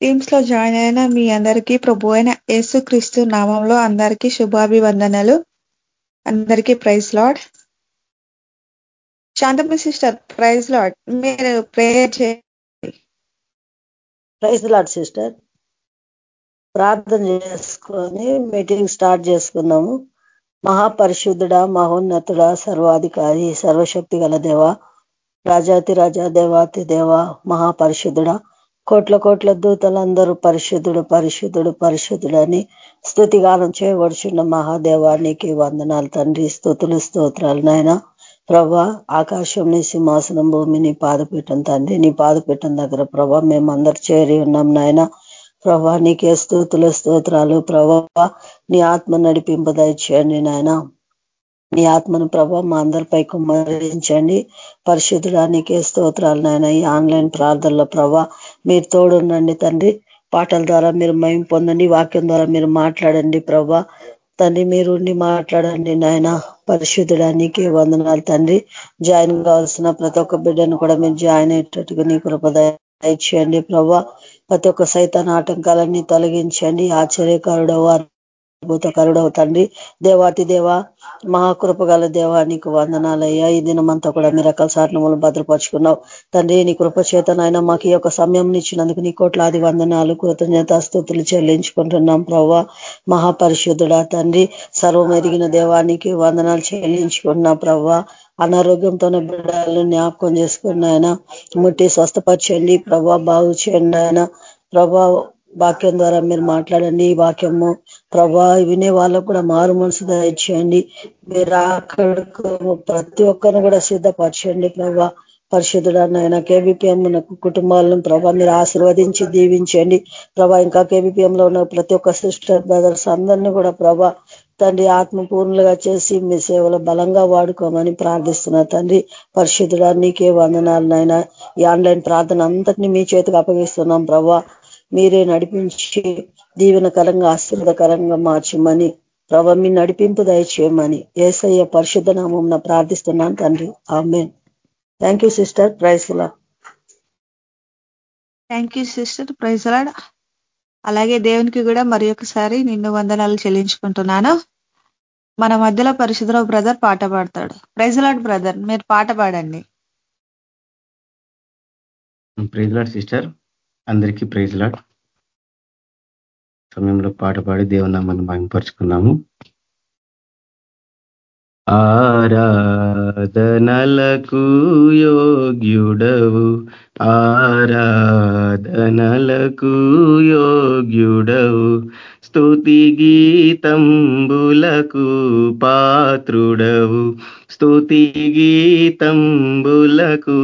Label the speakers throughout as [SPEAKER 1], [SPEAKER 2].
[SPEAKER 1] టీమ్స్లో join అయిన మీ అందరికీ ప్రభు అయిన యేసుక్రీస్తు నామంలో అందరికీ శుభాభివందనలు. అందరికీ praise Lord. Shanthamma sister praise Lord. మీరు ప్రేయర్ చేయండి.
[SPEAKER 2] Praise Lord sister. ప్రార్థన చేసుకొని మీటింగ్ స్టార్ట్ చేసుకున్నాము. మహాపరిశుద్ధుడ మహోన్నతుడ సర్వాధికారి సర్వశక్తి గల దేవ రాజాతి రాజా దేవాతి దేవ మహాపరిశుద్ధుడ కోట్ల కోట్ల దూతలందరూ పరిశుద్ధుడు పరిశుద్ధుడు పరిశుద్ధుడు అని స్థుతిగానం చేయబడుచున్న మహాదేవానికి వందనాలు తండ్రి. స్థుతులు స్తోత్రాలు నాయన. ప్రభా ఆకాశం నీ సింహాసనం భూమి నీ పాదపీఠం తండ్రి. నీ పాదపీఠం దగ్గర ప్రభా మేమందరూ చేరి ఉన్నాం నాయన. ప్రభా నీకే స్థూతుల స్తోత్రాలు. ప్రభా నీ ఆత్మ నడిపింపదయచేయండి నాయన. నీ ఆత్మను ప్రభా మా అందరిపై కుమ్మరించండి. పరిశుద్ధుడానికే స్తోత్రాలు నాయన. ఈ ఆన్లైన్ ప్రార్థనలో ప్రభా మీరు తోడుండండి తండ్రి. పాటల ద్వారా మీరు మయం పొందండి వాక్యం ద్వారా మీరు మాట్లాడండి ప్రభా. తండ్రి మీరు మాట్లాడండి నాయన. పరిశుద్ధుడానికి వందనాలు తండ్రి. జాయిన్ కావాల్సిన ప్రతి ఒక్క బిడ్డను కూడా మీరు జాయిన్ అయ్యేటట్టుగా నీ కృపదయ చేయండి ప్రభా. ప్రతి ఒక్క సైతాన్ ఆటంకాలన్నీ తొలగించండి. ఆశ్చర్యకారుడవు అద్భుతకరుడవు తండ్రి. దేవాతి దేవ మహాకృపగల గల దేవానికి వందనాలయ్యా. ఈ దినమంతా కూడా మీరు రకాల సాధనములు భద్రపరుచుకున్నావు. తండ్రి నీ కృప చేతనైనా మాకు ఈ యొక్క సమయం ఇచ్చినందుకు నీ కోట్లాది వందనాలు కృతజ్ఞత స్థుతులు చెల్లించుకుంటున్నాం ప్రవ్వా. మహాపరిశుద్ధుడా తండ్రి సర్వం ఎదిగిన దేవానికి వందనాలు చెల్లించుకున్నా ప్రవ్వా. అనారోగ్యంతోనే బిడ్డలు జ్ఞాపకం చేసుకున్నాయన ముట్టి స్వస్థపరచండి ప్రభా బాగు చేయండి ఆయన ప్రభా వాక్యం ద్వారా మీరు మాట్లాడండి ఈ వాక్యము ప్రభా వినే వాళ్ళకు కూడా మారు మనసు దయచేయండి. మీరు అక్కడికి ప్రతి ఒక్కరిని కూడా సిద్ధపరచండి ప్రభా. పరిశుద్ధుడనైనా కేబిపిఎం కుటుంబాలను ప్రభా మీరు ఆశీర్వదించి దీవించండి. ప్రభా ఇంకా కేబిపిఎం లో ఉన్న ప్రతి ఒక్క సిస్టర్ బ్రదర్స్ అందరినీ కూడా ప్రభా తండ్రి ఆత్మపూర్ణులుగా చేసి మీ సేవలో బలంగా వాడుకోమని ప్రార్థిస్తున్నా తండ్రి. పరిశుద్ధుడా నీకే వందనాలనైనా ఈ ఆన్లైన్ ప్రార్థన అంతటినీ మీ చేతికి అప్పగిస్తున్నాం ప్రభా. మీరే నడిపించి దీవెనకరంగా ఆశీర్వదకరంగా మార్చమని ప్రభ మీ నడిపింపు దయచేయమని ఏసయ్య పరిశుద్ధ నామం ప్రార్థిస్తున్నాను తండ్రి. ఆమె thank you sister ప్రైజ్లా
[SPEAKER 1] thank you sister praise Lord అలాగే దేవునికి కూడా మరి ఒకసారి నిన్ను వందనాలు చెల్లించుకుంటున్నాను. మన మధ్యలో పరిశుద్ధరావు బ్రదర్ పాట పాడతాడు. ప్రైజ్ లాడ్ బ్రదర్ మీరు పాట పాడండి.
[SPEAKER 3] ప్రైజ్ లాడ్ సిస్టర్ అందరికీ ప్రైజ్ లాట్ సమయంలో పాట పాడి దేవునామాన్ని మహింపరుచుకున్నాము. ఆరాధనలకు యోగ్యుడవు. ఆరాధనలకు యోగ్యుడవు. స్తుతి గీతంబులకు పాత్రుడవు. స్తుతి గీతంబులకు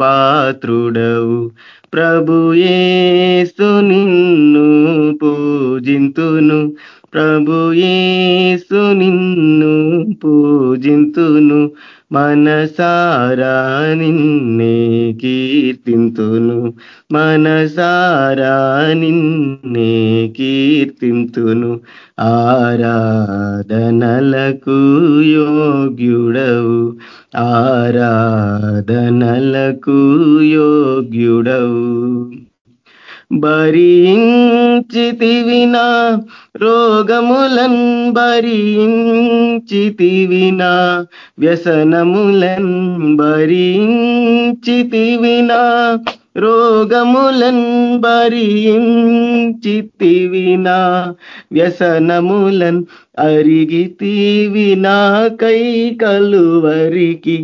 [SPEAKER 3] పాత్రుడవు. ప్రభుయేసు నిన్ను పూజింతును. ప్రభుయేసు నిన్ను పూజింతును. మనసారా నిన్నే కీర్తింతును మనసారా నిన్నే కీర్తింతును. ఆరాధనలకు యోగ్యుడవు. ఆరాధనలకు యోగ్యుడవు. భరించితివినా రోగములన్ భరించితివినా వ్యసనములన్ భరించితివినా రోగములన్ భరించితివినా వ్యసనములన్ అరిగితీవినా కై కలువరికి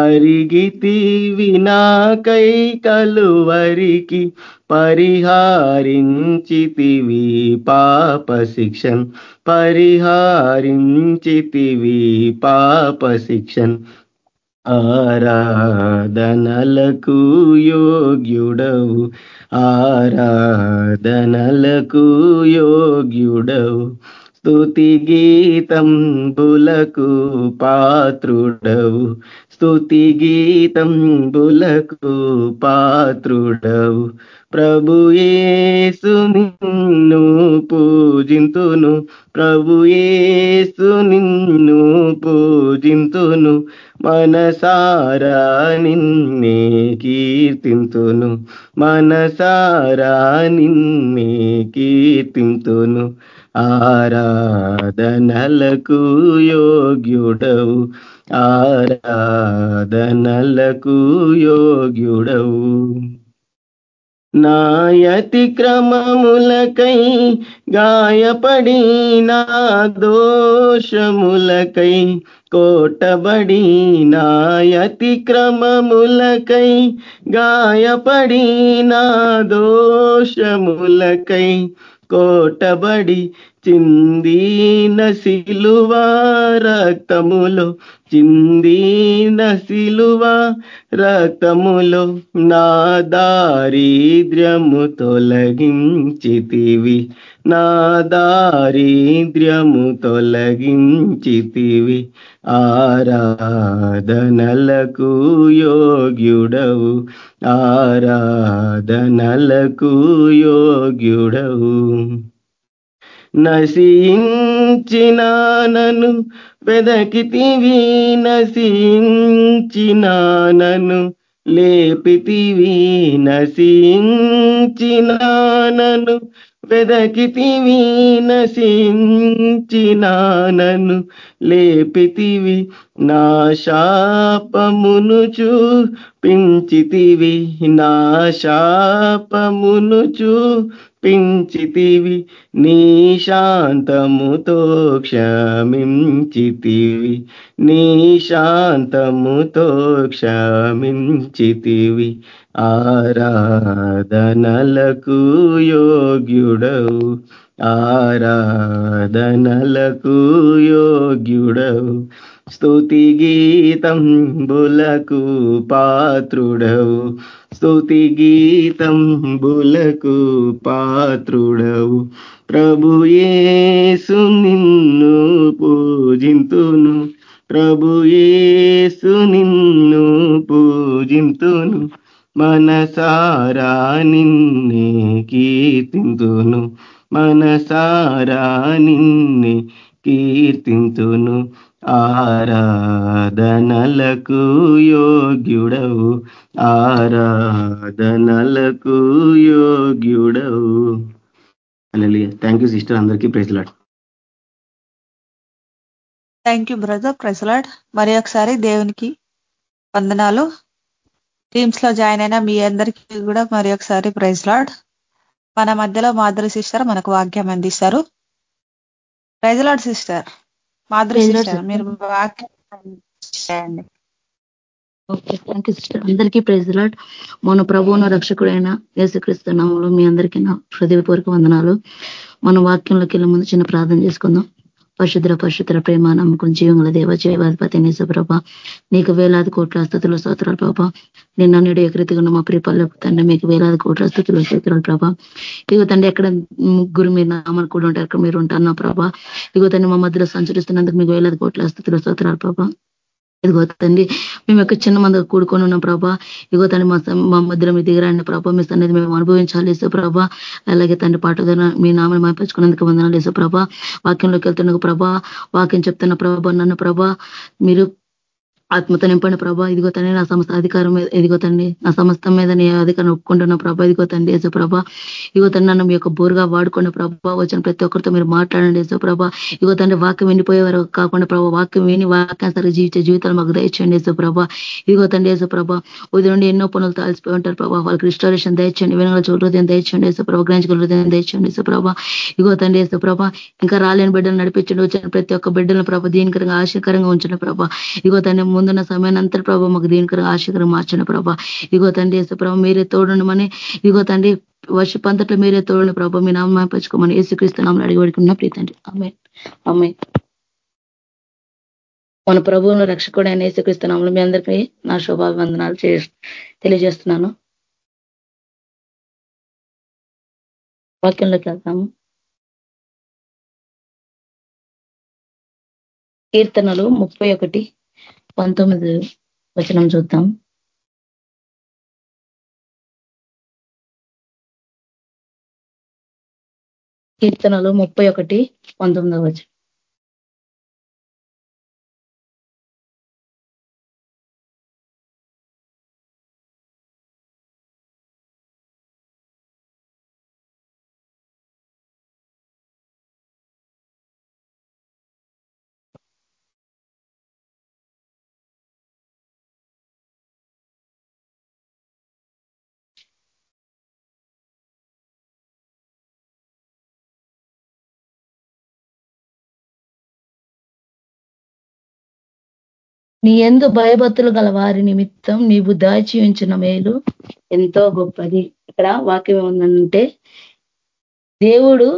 [SPEAKER 3] అరిగితీవినా కై కలువరికి పరిహారించితివి పాప శిక్షన్ పరిహారించితివి పాప శిక్షన్. ఆరాధనలకు యోగ్యుడవు. ఆరాధనలకు యోగ్యుడవు. స్తుతి గీతం బులకు పాత్రుడవు. స్తుతి గీతం బులకు పాత్రుడవు. ప్రభుయేసు నిన్ను పూజింతును. ప్రభుయేసు నిన్ను పూజింతును. మనసారా నిన్నే కీర్తింతును. మనసారా నిన్నే కీర్తింతును. ఆరాధనలకు యోగ్యుడవు. ఆరాధనలకు యోగ్యుడవు. నాయతి క్రమములకై గాయపడి నా దోషములకై కోటబడి నాయతి క్రమములకై గాయపడి నా దోషములకై కోటబడి చిందీన సిలువ రక్తములో చిందీన సిలువ రక్తములో నా దారిద్ర్యము తొలగించితివి. నా దారిద్ర్యము తొలగించితివి. ఆరాధనలకు యోగ్యుడవు. ఆరాధనలకు యోగ్యుడవు. నశించిన నశించినానను వెదకితివి నశించినానను లేపితివి నశించినానను వెదకితివి నశించినానను లేపితివి నా శాపమును చూ చూపించితివి నా శాపమును చూపించితివి నీ శాంతముతో క్షమించితివి నీ శాంతముతో క్షమించితివి. ఆరాధనలకు యోగ్యుడవు ఆరాధనలకు యోగ్యుడవు. స్తుతి గీతం బులకు పాత్రుడవు. స్తుతి గీతం బులకు పాత్రుడవు. ప్రభు యేసు నిన్ను పూజింతును. ప్రభు యేసు నిన్ను పూజింతును. మనసారా నిన్నే కీర్తింతును. మనసారా నిన్నే కీర్తింతును. ఆరాధనలకు యోగ్యుడవు. ఆరాధనలకు యోగ్యుడవు. థ్యాంక్ యూ సిస్టర్ అందరికీ praise lord
[SPEAKER 1] thank you brother praise lord మరి ఒకసారి దేవునికి వందనాలు. టీమ్స్లో జాయిన్ అయిన మీ అందరికీ కూడా మరి ఒకసారి ప్రైజ్లాడ్ మన మధ్యలో మాధురి సిస్టర్ మనకు వాక్యం అందిస్తారు. Praise lord sister Madhuri. మీరు చేయండి.
[SPEAKER 4] ఓకే థ్యాంక్ యూ సిస్టర్ అందరికీ ప్రైజ్ లాడ్ మన ప్రభువును రక్షకుడైన యేసుక్రీస్తు నామంలో మీ అందరికీ నా హృదయపూర్వక వందనాలు. మన వాక్యంలోకి వెళ్ళే ముందు చిన్న ప్రార్థన చేసుకుందాం. పరిశుద్ర పరిశుద్ర ప్రేమ నమ్మకం జీవంగల దేవ జీవాధిపతి నిజప్రభ నీకు వేలాది కోట్ల స్థుతులు స్తోత్రాలు ప్రభా. నిన్న నేడు ఎకృతిగా ఉన్న మా ప్రిపల్ల తండ్రి మీకు వేలాది కోట్ల స్థుతులు స్తోత్రాలు ప్రభా. ఇగో తండ్రి ఎక్కడ ముగ్గురు మీరు నామలు కూడా ఉంటారు అక్కడ మీరు ఉంటారు నా ప్రభా. ఇగో తండ్రి మా మధ్యలో సంచరిస్తున్నందుకు మీకు వేలాది కోట్ల స్థుతులు స్తోత్రాలు ప్రభా. ఇదిగో తండ్రి మేము యొక్క చిన్న మంది కూడుకొని ఉన్నాం ప్రభా. ఇగో తండ్రి మా మధ్య మా మధ్యలో మీ దిగరండి ప్రభా మీ సన్నిధి మేము అనుభవించాలి ఇసు ప్రభా. అలాగే తండ్రి పాటగా మీ నామని మాపించుకున్నందుకు వందనాలు ఇసు ప్రభా. వాక్యంలోకి వెళ్తున్న ప్రభా వాక్యం చెప్తున్న ప్రభా నన్ను ప్రభా మీరు ఆత్మతో నింపండి ప్రభా ఇదిగో తండ్రి నా సంస్థ అధికారం మీద తండ్రి నా సంస్థ మీద నీ అధికారం ఒప్పుకుంటున్న ప్రభా ఇదిగో తండ్రి యేసు ప్రభా. ఇగో తండ్రి నన్ను మీ యొక్క బోరుగా వాడుకున్న ప్రభా వచ్చిన ప్రతి ఒక్కరితో మీరు మాట్లాడండి యేసు ప్రభా. ఇగో తండ్రి వాక్యం వినిపోయే వరకు కాకుండా ప్రభా వాక్యం విని వాక్యాన్ని జీవించే జీవితాలు మాకు దయచేయండి యేసు ప్రభా. ఇదిగో తండ్రి యేసు ప్రభా ఉదయం నుండి ఎన్నో పనులు తాల్సిపోయి ఉంటారు ప్రభా. వాళ్ళకి రిస్టారేషన్ దయచండి వినగల చోటు హృదయం దయచేయండి ప్రభా గ్రహించగల హృదయం దయచండి ఏసో ప్రభా. ఇగో తండ్రి యేసు ప్రభా ఇంకా రాలేని బిడ్డలు నడిపించండి వచ్చిన ప్రతి ఒక్క బిడ్డలను ప్రభా దీనికరంగా ఆశకరంగా ఉంచిన ప్రభా. ఇగో తండ్రి ముందున్న సమయాన్ని అంతా ప్రభా మాకు దీనికరంగా ఆశకరంగా మార్చిన ప్రభా. ఇగో తండ్రి యేసు ప్రభా మీరే తోడుండమని ఇగో తండ్రి వర్ష పంతట్లో మీరే తోడుని ప్రభావ మీ నామం పెంచుకోమని యేసుక్రీస్తు నామని అడిగి పడుకున్న ప్రీతండి అమ్మాయి అమ్మాయి మన ప్రభువును రక్షకుడైన యేసుక్రీస్తు నామంలో మీ అందరికీ నా శుభాభివందనాలు చే తెలియజేస్తున్నాను. వాక్యంలోకి వెళ్తాము కీర్తనలు ముప్పై ఒకటి. పంతొమ్మిది వచనం చూద్దాం. కీర్తనలు ముప్పై ఒకటి పంతొమ్మిదవ వచనం. నీ ఎందు భయభత్తులు గల వారి నిమిత్తం నీవు దాచి ఉంచిన మేలు ఎంతో గొప్పది. ఇక్కడ వాక్యం ఏముందంటే దేవుడు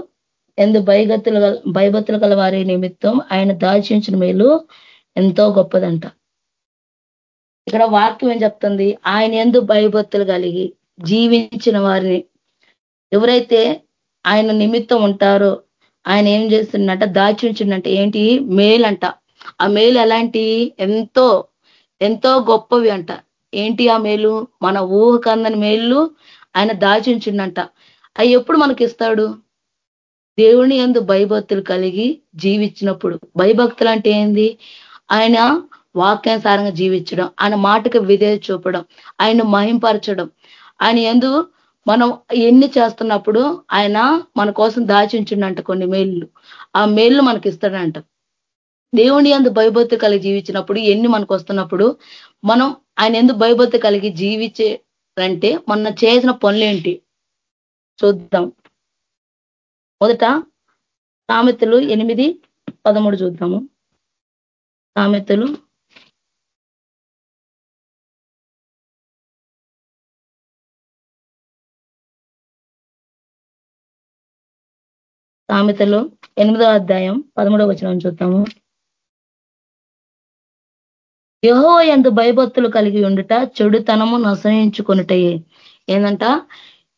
[SPEAKER 4] ఎందు భయగతులు భయభత్తులు గల వారి నిమిత్తం ఆయన దాచి ఉంచిన మేలు ఎంతో గొప్పదంట. ఇక్కడ వాక్యం ఏం చెప్తుంది? ఆయన ఎందు భయభత్తులు కలిగి జీవించిన వారిని ఎవరైతే ఆయన నిమిత్తం ఉంటారో ఆయన ఏం చేస్తుందంట దాచి ఉంచిండంట ఏంటి? మేలంట. ఆ మేలు ఎలాంటి? ఎంతో ఎంతో గొప్పవి అంట. ఏంటి ఆ మేలు? మన ఊహకందని మేలు ఆయన దాచి ఉంచిండంట అవి ఎప్పుడు మనకి ఇస్తాడు దేవుని ఎందు భయభక్తులు కలిగి జీవించినప్పుడు. భయభక్తులు అంటే ఏంది? ఆయన వాక్యానుసారంగా జీవించడం ఆయన మాటకు విధేయ చూపడం ఆయన మహింపరచడం. ఆయన ఎందు మనం ఎన్ని చేస్తున్నప్పుడు ఆయన మన కోసం దాచించిండంట కొన్ని మేళ్ళు ఆ మేళ్ళు మనకి ఇస్తాడంట దేవుని అందు భయభక్తి కలిగి జీవించినప్పుడు ఎన్ని మనకు వస్తున్నప్పుడు మనం ఆయన ఎందు భయభక్తి కలిగి జీవించారంటే మొన్న చేసిన పనులేంటి చూద్దాం. మొదట సామెతలు ఎనిమిది పదమూడు చూద్దాము. సామెతలు సామెతలు ఎనిమిదో అధ్యాయం పదమూడవ వచనం చూద్దాము. యహో ఎందు భయభక్తులు కలిగి ఉండుట చెడుతనము నశయించుకొనుటయే ఏందంట?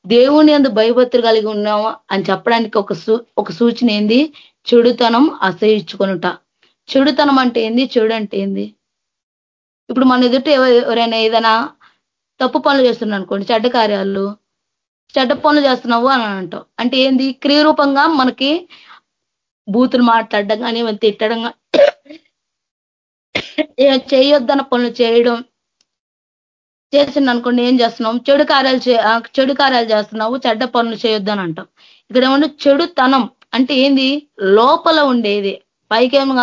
[SPEAKER 4] దేవుని ఎందు భయభక్తులు కలిగి ఉన్నాము అని చెప్పడానికి ఒక ఒక సూచన ఏంది? చెడుతనం అసహించుకొనుట. చెడుతనం అంటే ఏంది? చెడు అంటే ఏంది? ఇప్పుడు మన ఎదుట ఎవరైనా ఏదైనా తప్పు పనులు చేస్తున్నా అనుకోండి చెడ్డ కార్యాలు చెడ్డ పనులు చేస్తున్నావు అని అంటావు అంటే ఏంది? క్రియరూపంగా మనకి బూతులు మాట్లాడడం కానీ తిట్టడం చేయొద్దన్న పనులు చేయడం. చేసింది అనుకోండి ఏం చేస్తున్నాం చెడు కార్యాలు చెడు కార్యాలు చేస్తున్నావు చెడ్డ పనులు చేయొద్దని అంటాం. ఇక్కడ ఏమంటే చెడుతనం అంటే ఏంది? లోపల ఉండేది. పైకేమో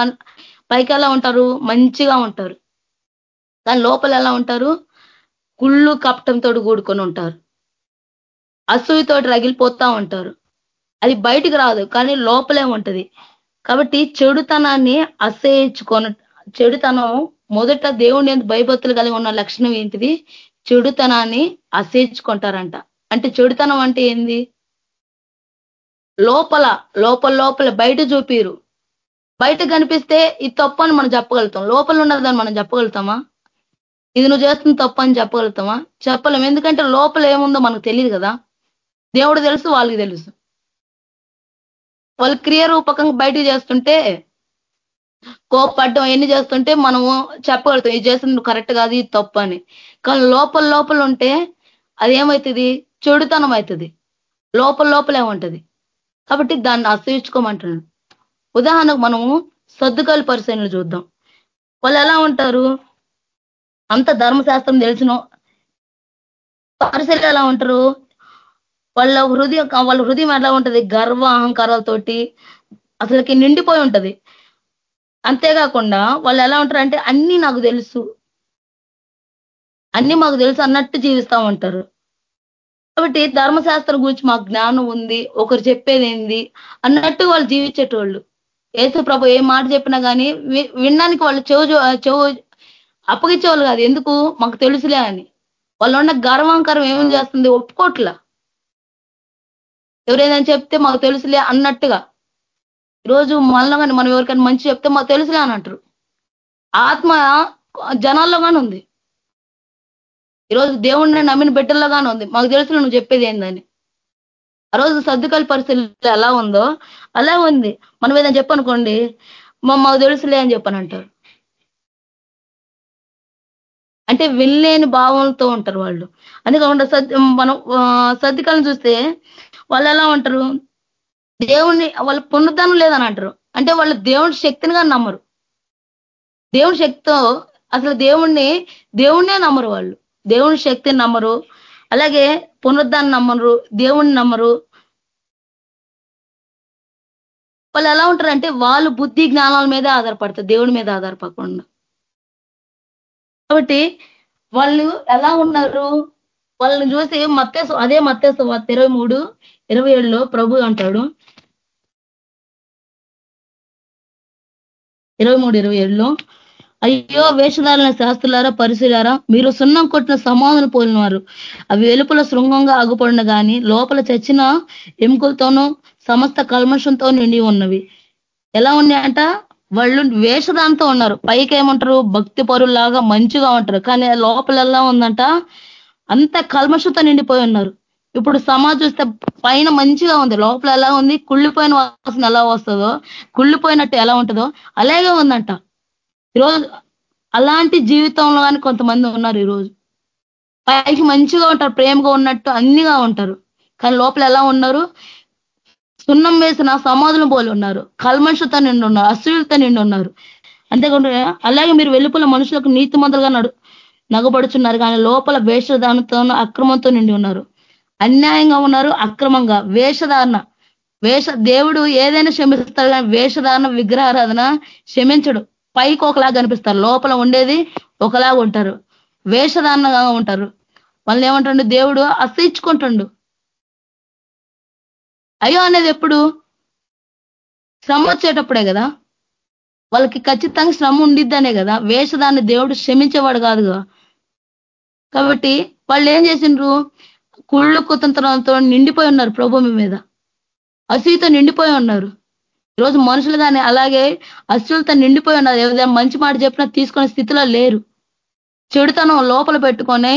[SPEAKER 4] పైకి ఎలా ఉంటారు? మంచిగా ఉంటారు. కానీ లోపల ఎలా ఉంటారు? కుళ్ళు కపటంతో కూడుకొని ఉంటారు. అసూయతోటి రగిలిపోతా ఉంటారు. అది బయటికి రాదు కానీ లోపలే ఉంటది. కాబట్టి చెడుతనాన్ని అసహించుకొని చెడుతనం మొదట దేవుని భయభక్తులు కలిగి ఉన్న లక్షణం ఏంటిది? చెడుతనాన్ని అసహించుకుంటారంట. అంటే చెడుతనం అంటే ఏంది? లోపల లోపల లోపల బయట చూపిరు. బయట కనిపిస్తే ఇది తప్పు అని మనం చెప్పగలుగుతాం. లోపల ఉన్నదని మనం చెప్పగలుగుతామా? ఇది నువ్వు చేస్తుంది తప్పు అని చెప్పగలుగుతామా? చెప్పలేం. ఎందుకంటే లోపల ఏముందో మనకు తెలియదు కదా. దేవుడు తెలుసు వాళ్ళకి తెలుసు. వాళ్ళు క్రియారూపకంగా బయటకు చేస్తుంటే కోపడ్డం ఎన్ని చేస్తుంటే మనము చెప్పగలుగుతాం. ఇది చేస్తుంది కరెక్ట్ కాదు ఇది తప్పు అని. కానీ లోపల లోపల ఉంటే అది ఏమవుతుంది చెడుతనం అవుతుంది. లోపల లోపలే ఉంటది కాబట్టి దాన్ని అసహించుకోమంటున్నాడు. ఉదాహరణకు మనము సర్దుకాలు పరిశీలనలు చూద్దాం. వాళ్ళు ఎలా ఉంటారు? అంత ధర్మశాస్త్రం తెలిసిన పరిశీలన ఎలా ఉంటారు? వాళ్ళ హృదయం వాళ్ళ హృదయం ఎలా ఉంటది? గర్వ అహంకారాలతోటి అసలుకి నిండిపోయి ఉంటది. అంతేకాకుండా వాళ్ళు ఎలా ఉంటారు అంటే అన్ని నాకు తెలుసు. అన్ని మాకు తెలుసు అన్నట్టు జీవిస్తా ఉంటారు. కాబట్టి ధర్మశాస్త్రం గురించి మాకు జ్ఞానం ఉంది ఒకరు చెప్పేది ఏంది అన్నట్టు వాళ్ళు జీవించేటోళ్ళు. ఏసు ప్రభు ఏ మాట చెప్పినా కానీ వినడానికి వాళ్ళు చెవు చెవు అప్పగించేవాళ్ళు కాదు. ఎందుకు? మాకు తెలుసులే అని. వాళ్ళు ఉన్న గర్వాంకరం ఏమేం చేస్తుంది? ఒప్పుకోట్లా. ఎవరైనా చెప్తే మాకు తెలుసులే అన్నట్టుగా. రోజు మనలో కానీ మనం ఎవరికైనా మంచి చెప్తే మాకు తెలుసులే అని అంటారు. ఆత్మ జనాల్లో కానీ ఉంది. ఈరోజు దేవుడిని నమ్మిన బిడ్డల్లో కానీ ఉంది. మాకు తెలుసు నువ్వు చెప్పేది ఏందని. ఆ రోజు సర్దుకాల పరిస్థితులు ఎలా ఉందో అలా ఉంది. మనం ఏదైనా చెప్పనుకోండి మాకు తెలుసులే అని చెప్పని అంటారు. అంటే వినలేని భావంతో ఉంటారు వాళ్ళు. అందుకే సద్ మనం సర్దికాలను చూస్తే వాళ్ళు ఎలా ఉంటారు? దేవుణ్ణి వాళ్ళు పునరుద్ధానం లేదని అంటారు. అంటే వాళ్ళు దేవుని శక్తిని కానీ నమ్మరు. దేవుని శక్తితో అసలు దేవుణ్ణి దేవుణ్ణే నమ్మరు వాళ్ళు. దేవుని శక్తిని నమ్మరు. అలాగే పునరుద్ధాన్ని నమ్మరు దేవుణ్ణి నమ్మరు. వాళ్ళు ఎలా ఉంటారంటే వాళ్ళు బుద్ధి జ్ఞానాల మీదే ఆధారపడతారు దేవుడి మీద ఆధారపడకుండా. కాబట్టి వాళ్ళు ఎలా ఉన్నారు? వాళ్ళని చూసి మత్తేసు అదే మత్తేసు ఇరవై మూడు ఇరవై ఏడులో ప్రభు అంటాడు. ఇరవై మూడు ఇరవై ఏడులో అయ్యో వేషధారణ శాస్త్రులారా పరిశీలారా మీరు సున్నం కొట్టిన సమాధులు పోలినవారు. అవి వెలుపల శృంగంగా ఆగుపడిన కానీ లోపల చచ్చిన ఎముకలతోనూ సమస్త కల్మషంతో నిండి ఉన్నవి. ఎలా ఉన్నాయంట? వాళ్ళు వేషదాంతో ఉన్నారు. పైకి ఏమంటారు భక్తి పరుల్లాగా మంచిగా ఉంటారు. కానీ లోపల ఎలా ఉందంట? అంత కల్మషంతో నిండిపోయి ఉన్నారు. ఇప్పుడు సమాజం చూస్తే పైన మంచిగా ఉంది లోపల ఎలా ఉంది కుళ్ళిపోయిన వాసన ఎలా వస్తుందో కుళ్ళిపోయినట్టు ఎలా ఉంటుందో అలాగే ఉందంట. ఈరోజు అలాంటి జీవితంలో కానీ కొంతమంది ఉన్నారు ఈరోజు. పైకి మంచిగా ఉంటారు ప్రేమగా ఉన్నట్టు అన్నిగా ఉంటారు. కానీ లోపల ఎలా ఉన్నారు? సున్నం వేసిన సమాధులు పోలి ఉన్నారు కల్మషతో నిండి ఉన్నారు అసూయులతో నిండి ఉన్నారు. అంతేకాకుండా అలాగే మీరు వెలుపల మనుషులకు నీతి మందులుగా నడు నగబడుచున్నారు. కానీ లోపల వేషధానంతో అక్రమంతో నిండి ఉన్నారు. అన్యాయంగా ఉన్నారు అక్రమంగా. వేషధారణ. వేష దేవుడు ఏదైనా క్షమిస్తాడు కానీ వేషధారణ విగ్రహారాధన క్షమించడు. పైకి ఒకలాగా కనిపిస్తారు. లోపల ఉండేది ఒకలాగా ఉంటారు. వేషధారణగా ఉంటారు. వాళ్ళని ఏమంటుండు? దేవుడు అసహించుకుంటుండు. అయ్యో అనేది ఎప్పుడు? శ్రమ వచ్చేటప్పుడే కదా. వాళ్ళకి ఖచ్చితంగా శ్రమ ఉండిద్దనే కదా. వేషధాన్ని దేవుడు క్షమించేవాడు కాదుగా. కాబట్టి వాళ్ళు ఏం చేసిండ్రు? కుళ్ళు కుతంత్రంతో నిండిపోయి ఉన్నారు ప్రభు మీద. అసూయతో నిండిపోయి ఉన్నారు. ఈరోజు మనుషులు కానీ అలాగే అసూలతో నిండిపోయి ఉన్నారు. ఏదైనా మంచి మాట చెప్పినా తీసుకునే స్థితిలో లేరు. చెడుతనం లోపల పెట్టుకొని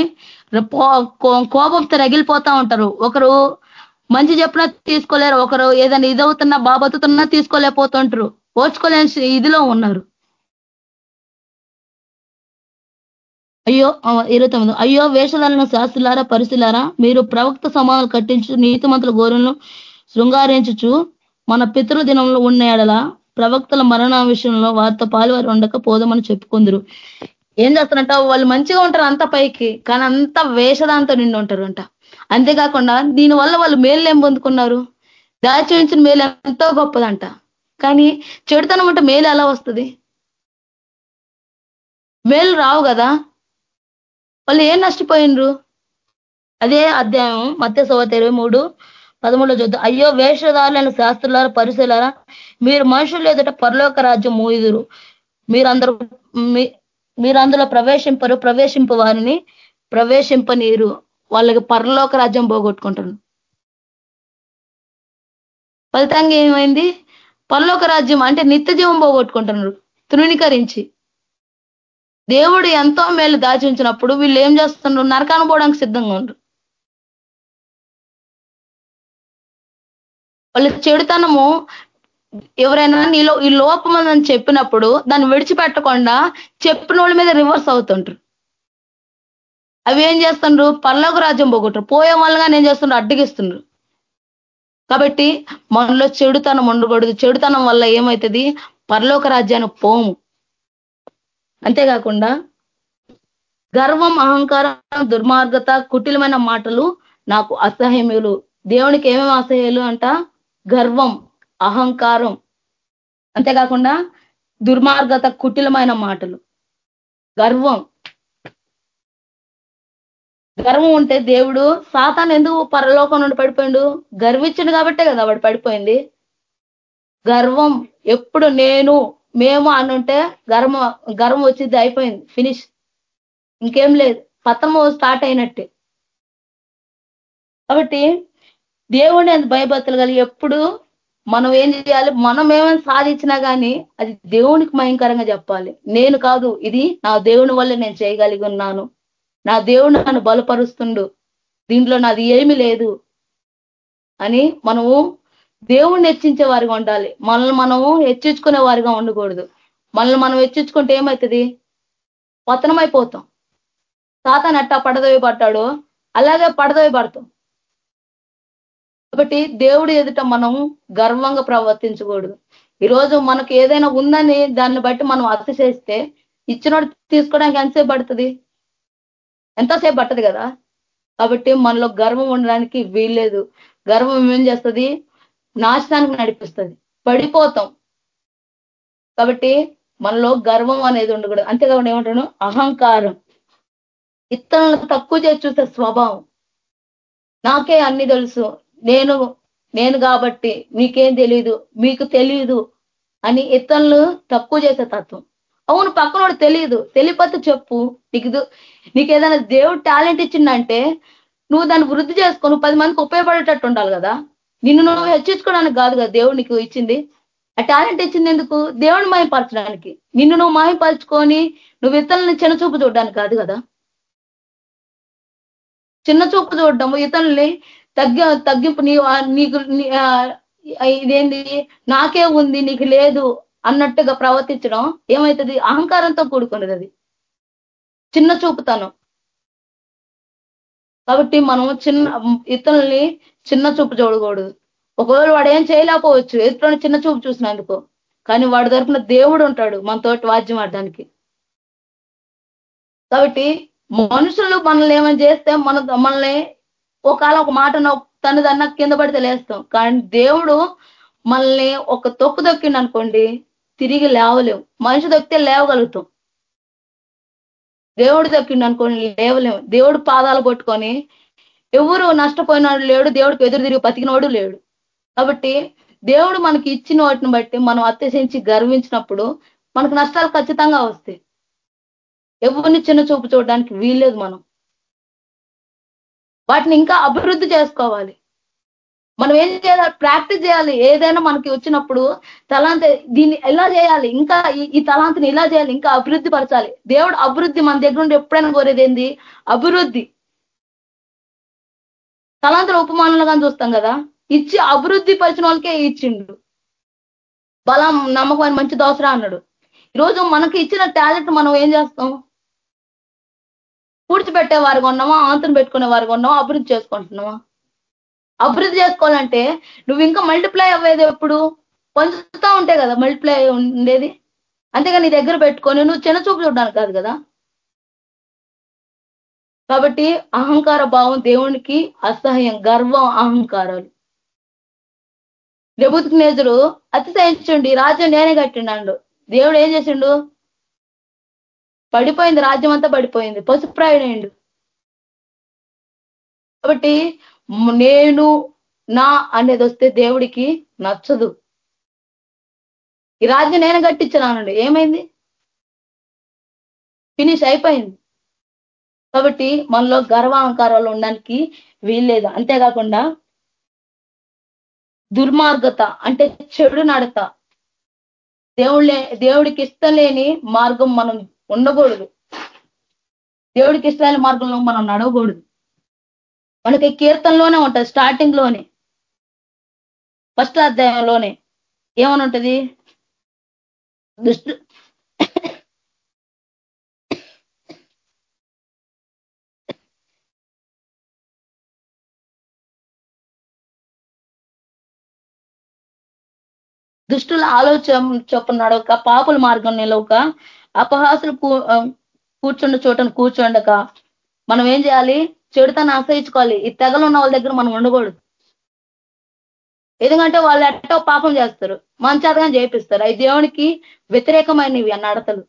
[SPEAKER 4] కోపంతో రగిలిపోతా ఉంటారు. ఒకరు మంచి చెప్పినా తీసుకోలేరు. ఒకరు ఏదైనా ఇదవుతున్నా బాబతుతున్నా తీసుకోలేకపోతుంటారు. ఓర్చుకోలేని ఇదిలో ఉన్నారు. అయ్యో ఇరవై తొమ్మిది అయ్యో వేషధారణ శాస్త్రులారా పరిశీలారా మీరు ప్రవక్త సమాధానం కట్టించు నీతిమంతుల గోరులను శృంగారించుచు మన పితృదినంలో ఉన్న ఎడల ప్రవక్తల మరణ విషయంలో వారితో పాలువారు ఉండక పోదామని చెప్పుకుందరు. ఏం చేస్తారంట? వాళ్ళు మంచిగా ఉంటారు అంత పైకి కానీ అంత వేషధాంతో నిండి ఉంటారంట. అంతేకాకుండా దీని వల్ల వాళ్ళు మేలు ఏం పొందుకున్నారు? దాచించిన మేలు ఎంతో గొప్పదంట. కానీ చెడుతనం అంటే మేలు ఎలా వస్తుంది? మేలు రావు కదా? వాళ్ళు ఏం నష్టపోయినరు? అదే అధ్యాయం మత్స్య సవత ఇరవై మూడు పదమూడులో చూద్దాం. అయ్యో వేషధారులైన శాస్త్రులారా పరిశీలారా మీరు మనుషులు ఎదుట పరలోక రాజ్యం మూయుదురు. మీరందరూ మీరు అందులో ప్రవేశింపరు ప్రవేశింపు వారిని ప్రవేశింపనీరు. వాళ్ళకి పరలోక రాజ్యం పోగొట్టుకుంటారు ఫలితంగా ఏమైంది? పరలోక రాజ్యం అంటే నిత్య జీవం పోగొట్టుకుంటున్నారు. తృణీకరించి. దేవుడు ఎంతో మేలు దాచి ఉంచినప్పుడు వీళ్ళు ఏం చేస్తున్నారు నరకాను పోవడానికి సిద్ధంగా ఉండరు. వాళ్ళ చెడుతనము ఎవరైనా నీలో ఈ లోపం అని చెప్పినప్పుడు దాన్ని విడిచిపెట్టకుండా చెప్పిన వాళ్ళ మీద రివర్స్ అవుతుంటారు అవి ఏం చేస్తుండ్రు? పర్లోక రాజ్యం పోగొట్టరు పోయే వాళ్ళగా ఏం చేస్తుండ్రు? అడ్డగిస్తుండ్రు. కాబట్టి మనలో చెడుతనం ఉండకూడదు. చెడుతనం వల్ల ఏమవుతుంది పరలోక రాజ్యానికి పోము. అంతేకాకుండా గర్వం అహంకారం దుర్మార్గత కుటిలమైన మాటలు నాకు అసహ్యములు. దేవునికి ఏమేమి అసహ్యాలు అంట? గర్వం అహంకారం. అంతేకాకుండా దుర్మార్గత కుటిలమైన మాటలు. గర్వం. గర్వం ఉంటే దేవుడు సాతాను ఎందుకు పరలోకం నుండి పడిపోయిండు? గర్వించిండు కాబట్టే కదా వాడు పడిపోయింది. గర్వం ఎప్పుడు నేను మేము అనుంటే గర్వం గర్వం వచ్చింది అయిపోయింది ఫినిష్ ఇంకేం లేదు పత్రము స్టార్ట్ అయినట్టే. కాబట్టి దేవుడిని అంత భయభక్తులు కలిగి ఎప్పుడు మనం ఏం చేయాలి? మనం ఏమైనా సాధించినా కానీ అది దేవునికి భయంకరంగా చెప్పాలి. నేను కాదు ఇది నా దేవుని వల్ల నేను చేయగలిగి ఉన్నాను. నా దేవుడు నన్ను బలపరుస్తుండు. దీంట్లో నాది ఏమి లేదు అని మనము దేవుణ్ణి హెచ్చించే వారిగా ఉండాలి. మనల్ని మనము హెచ్చించుకునే వారిగా ఉండకూడదు. మనల్ని మనం హెచ్చించుకుంటే ఏమవుతుంది పతనమైపోతాం. తాతని అట్టా పడదవి పడ్డాడు అలాగే పడదవి పడతాం. కాబట్టి దేవుడి ఎదుట మనం గర్వంగా ప్రవర్తించకూడదు. ఈరోజు మనకు ఏదైనా ఉందని దాన్ని బట్టి మనం అతిశేస్తే ఇచ్చినోడు తీసుకోవడానికి ఎంతసేపు పడుతుంది? ఎంతసేపు పట్టదు కదా? కాబట్టి మనలో గర్వం ఉండడానికి వీల్లేదు. గర్వం ఏం చేస్తుంది? నాశనానికి నడిపిస్తుంది. పడిపోతాం. కాబట్టి మనలో గర్వం అనేది ఉండకూడదు. అంతేకాకుండా ఏమంటాను అహంకారం. ఇతరులను తక్కువ చేసి చూసే స్వభావం. నాకే అన్ని తెలుసు. నేను నేను కాబట్టి మీకేం తెలియదు మీకు తెలియదు అని ఇతరులను తక్కువ చేసే తత్వం. అవును పక్కనోడు తెలియదు తెలియపోతే చెప్పు. నీకు నీకు ఏదైనా దేవుడు టాలెంట్ ఇచ్చిందంటే నువ్వు దాన్ని వృద్ధి చేసుకో నువ్వు పది మందికి ఉపయోగపడేటట్టు ఉండాలి కదా. నిన్ను నువ్వు హెచ్చించుకోవడానికి కాదు కదా దేవుడు నీకు ఇచ్చింది. ఆ టాలెంట్ ఇచ్చింది ఎందుకు? దేవుని మాయపరచడానికి నిన్ను నువ్వు మాయపరచుకొని నువ్వు ఇతరులని చిన్న చూపు చూడడానికి కాదు కదా. చిన్న చూపు చూడడం ఇతరుల్ని తగ్గి తగ్గింపు నీ నీకు ఇదేంది? నాకే ఉంది నీకు లేదు అన్నట్టుగా ప్రవర్తించడం ఏమవుతుంది అహంకారంతో కూడుకున్నది అది. చిన్న చూపుతాను. కాబట్టి మనం చిన్న ఇతరుల్ని చిన్న చూపు చూడకూడదు. ఒకవేళ వాడు ఏం చేయలేకపోవచ్చు. ఇతరులను చిన్న చూపు చూసినందుకు. కానీ వాడి తరఫున దేవుడు ఉంటాడు మనతోటి వాద్యం ఆడడానికి. కాబట్టి మనుషులు మనల్ని ఏమైనా చేస్తే మన మనల్ని ఒకవేళ ఒక మాట తనదన్న కింద పడితే లేస్తాం. కానీ దేవుడు మనల్ని ఒక తొక్కు దొక్కిండి అనుకోండి తిరిగి లేవలేము మనిషి దొక్కితే లేవగలుగుతాం. దేవుడు దక్కిండు అనుకొని లేవలేము. దేవుడు పాదాలు పట్టుకొని ఎవరు నష్టపోయినాడు లేడు దేవుడికి ఎదురు తిరిగి బతికినోడు లేడు. కాబట్టి దేవుడు మనకి ఇచ్చిన వాటిని బట్టి మనం అత్యసించి గర్వించినప్పుడు మనకు నష్టాలు ఖచ్చితంగా వస్తాయి. ఎవరిని చిన్న చూపు చూడడానికి వీల్లేదు మనం. వాటిని ఇంకా అభివృద్ధి చేసుకోవాలి. మనం ఏం చేయాలి? ప్రాక్టీస్ చేయాలి. ఏదైనా మనకి వచ్చినప్పుడు తలాంత దీన్ని ఎలా చేయాలి? ఇంకా ఈ తలాంతిని ఇలా చేయాలి? ఇంకా అభివృద్ధి పరచాలి. దేవుడు అభివృద్ధి మన దగ్గర నుండి ఎప్పుడైనా కోరేది ఏంది? అభివృద్ధి. తలాంతర ఉపమానంగా చూస్తాం కదా? ఇచ్చి అభివృద్ధి పరిచిన వాళ్ళకే ఇచ్చిండు. బలం నమ్మకం మంచి దోసరా అన్నాడు. ఈరోజు మనకి ఇచ్చిన టాలెంట్ మనం ఏం చేస్తాం? పూడ్చిపెట్టే వారు ఉన్నామా ఆంతను పెట్టుకునే వారు ఉన్నామా అభివృద్ధి చేసుకుంటున్నామా? అభివృద్ధి చేసుకోవాలంటే నువ్వు ఇంకా మల్టిప్లై అవ్వేది ఎప్పుడు? పంచుతూ ఉంటే కదా మల్టిప్లై ఉండేది. అంతేగా నీ దగ్గర పెట్టుకొని నువ్వు చిన్న చూపు చూడడానికి కాదు కదా? కాబట్టి అహంకార భావం దేవునికి అసహ్యం గర్వం అహంకారాలు. నెబుతునేజుడు అతిశయించండి రాజ్యం నేనే కట్టిండు దేవుడు ఏం చేసిండు? పడిపోయింది రాజ్యం అంతా పడిపోయింది పసుప్రాయుడైండు కాబట్టి నేను నా అనేది వస్తే దేవుడికి నచ్చదు. ఈ రాజ్యం నేను కట్టించినానండి. ఏమైంది? ఫినిష్ అయిపోయింది. కాబట్టి మనలో గర్వాహంకారాలు ఉండడానికి వీల్లేదు. అంతేకాకుండా దుర్మార్గత అంటే చెడు నడత. దేవుళ్ళే దేవుడికి ఇష్టం లేని మార్గం మనం ఉండకూడదు. దేవుడికి ఇష్టమైన మార్గంలో మనం నడవకూడదు. మనకి కీర్తనలోనే ఉంటుంది స్టార్టింగ్లోనే. ఫస్ట్ అధ్యాయంలోనే. ఏమని ఉంటుంది? దుష్టు దుష్టుల ఆలోచన చొప్పున నడవక పాపుల మార్గం నిలవక అపహాసులు కూర్చుండ చోటను కూర్చోండక మనం ఏం చేయాలి? చెడుతాన్ని ఆశ్రయించుకోవాలి. ఈ తెగలు ఉన్న వాళ్ళ దగ్గర మనం ఉండకూడదు. ఎందుకంటే వాళ్ళు ఎట్టో పాపం చేస్తారు. మంచిగా చేపిస్తారు అవి దేవునికి వ్యతిరేకమైనవి అన్న నడతలు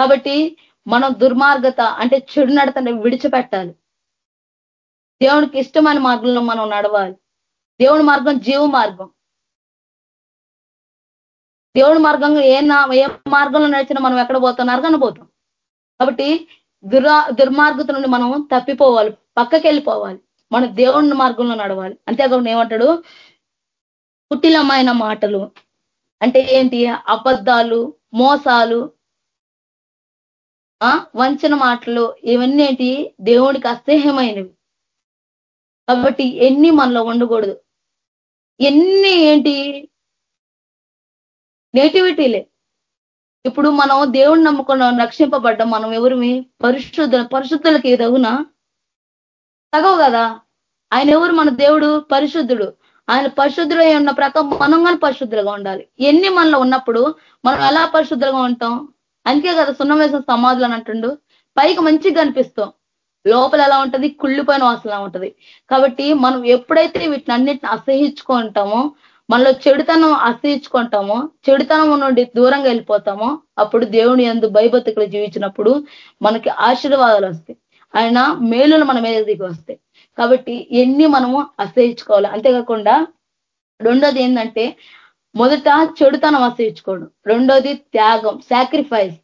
[SPEAKER 4] కాబట్టి మనం దుర్మార్గత అంటే చెడు నడతని విడిచిపెట్టాలి. దేవునికి ఇష్టమైన మార్గంలో మనం నడవాలి. దేవుని మార్గం జీవ మార్గం. దేవుని మార్గంగా ఏ ఏ మార్గంలో నడిచినా మనం ఎక్కడ పోతాం నరకన పోతాం కాబట్టి దురా దుర్మార్గత నుండి మనం తప్పిపోవాలి పక్కకి వెళ్ళిపోవాలి మన దేవుని మార్గంలో నడవాలి. అంతేకాకుండా ఏమంటాడు? కుటిలమైన మాటలు. అంటే ఏంటి? అబద్ధాలు మోసాలు వంచన మాటలు ఇవన్నీ ఏంటి? దేవుడికి అసహ్యమైనవి. కాబట్టి ఎన్ని మనలో ఉండకూడదు. ఎన్ని ఏంటి? నేటివిటీలే ఇప్పుడు మనం దేవుడిని నమ్ముకున్నాం రక్షింపబడ్డం మనం ఎవరిమి? పరిశుద్ధ పరిశుద్ధులకి తగున? తగవు కదా? ఆయన ఎవరు? మన దేవుడు పరిశుద్ధుడు. ఆయన పరిశుద్ధులై ఉన్న ప్రకారం మనం కానీ పరిశుద్ధులుగా ఉండాలి. ఎన్ని మనలో ఉన్నప్పుడు మనం ఎలా పరిశుద్ధులుగా ఉంటాం? అందుకే కదా సున్నం వేసిన సమాధులు అని అంటుండు. పైకి మంచిగా కనిపిస్తాం. లోపల ఎలా ఉంటది? కుళ్ళిపోయిన వాసన ఉంటది? కాబట్టి మనం ఎప్పుడైతే వీటిని అన్నిటిని అసహించుకుంటామో మనలో చెడుతనం అసహించుకుంటామో చెడుతనం నుండి దూరంగా వెళ్ళిపోతామో అప్పుడు దేవుని ఎందు భయభక్తులు జీవించినప్పుడు మనకి ఆశీర్వాదాలు వస్తాయి. ఆయన మేలులు మన మీద దిగి వస్తాయి. కాబట్టి ఎన్ని మనము అసహించుకోవాలి అంతేకాకుండా రెండోది ఏంటంటే మొదట చెడుతనం అసహించుకోవడం రెండోది త్యాగం సాక్రిఫైస్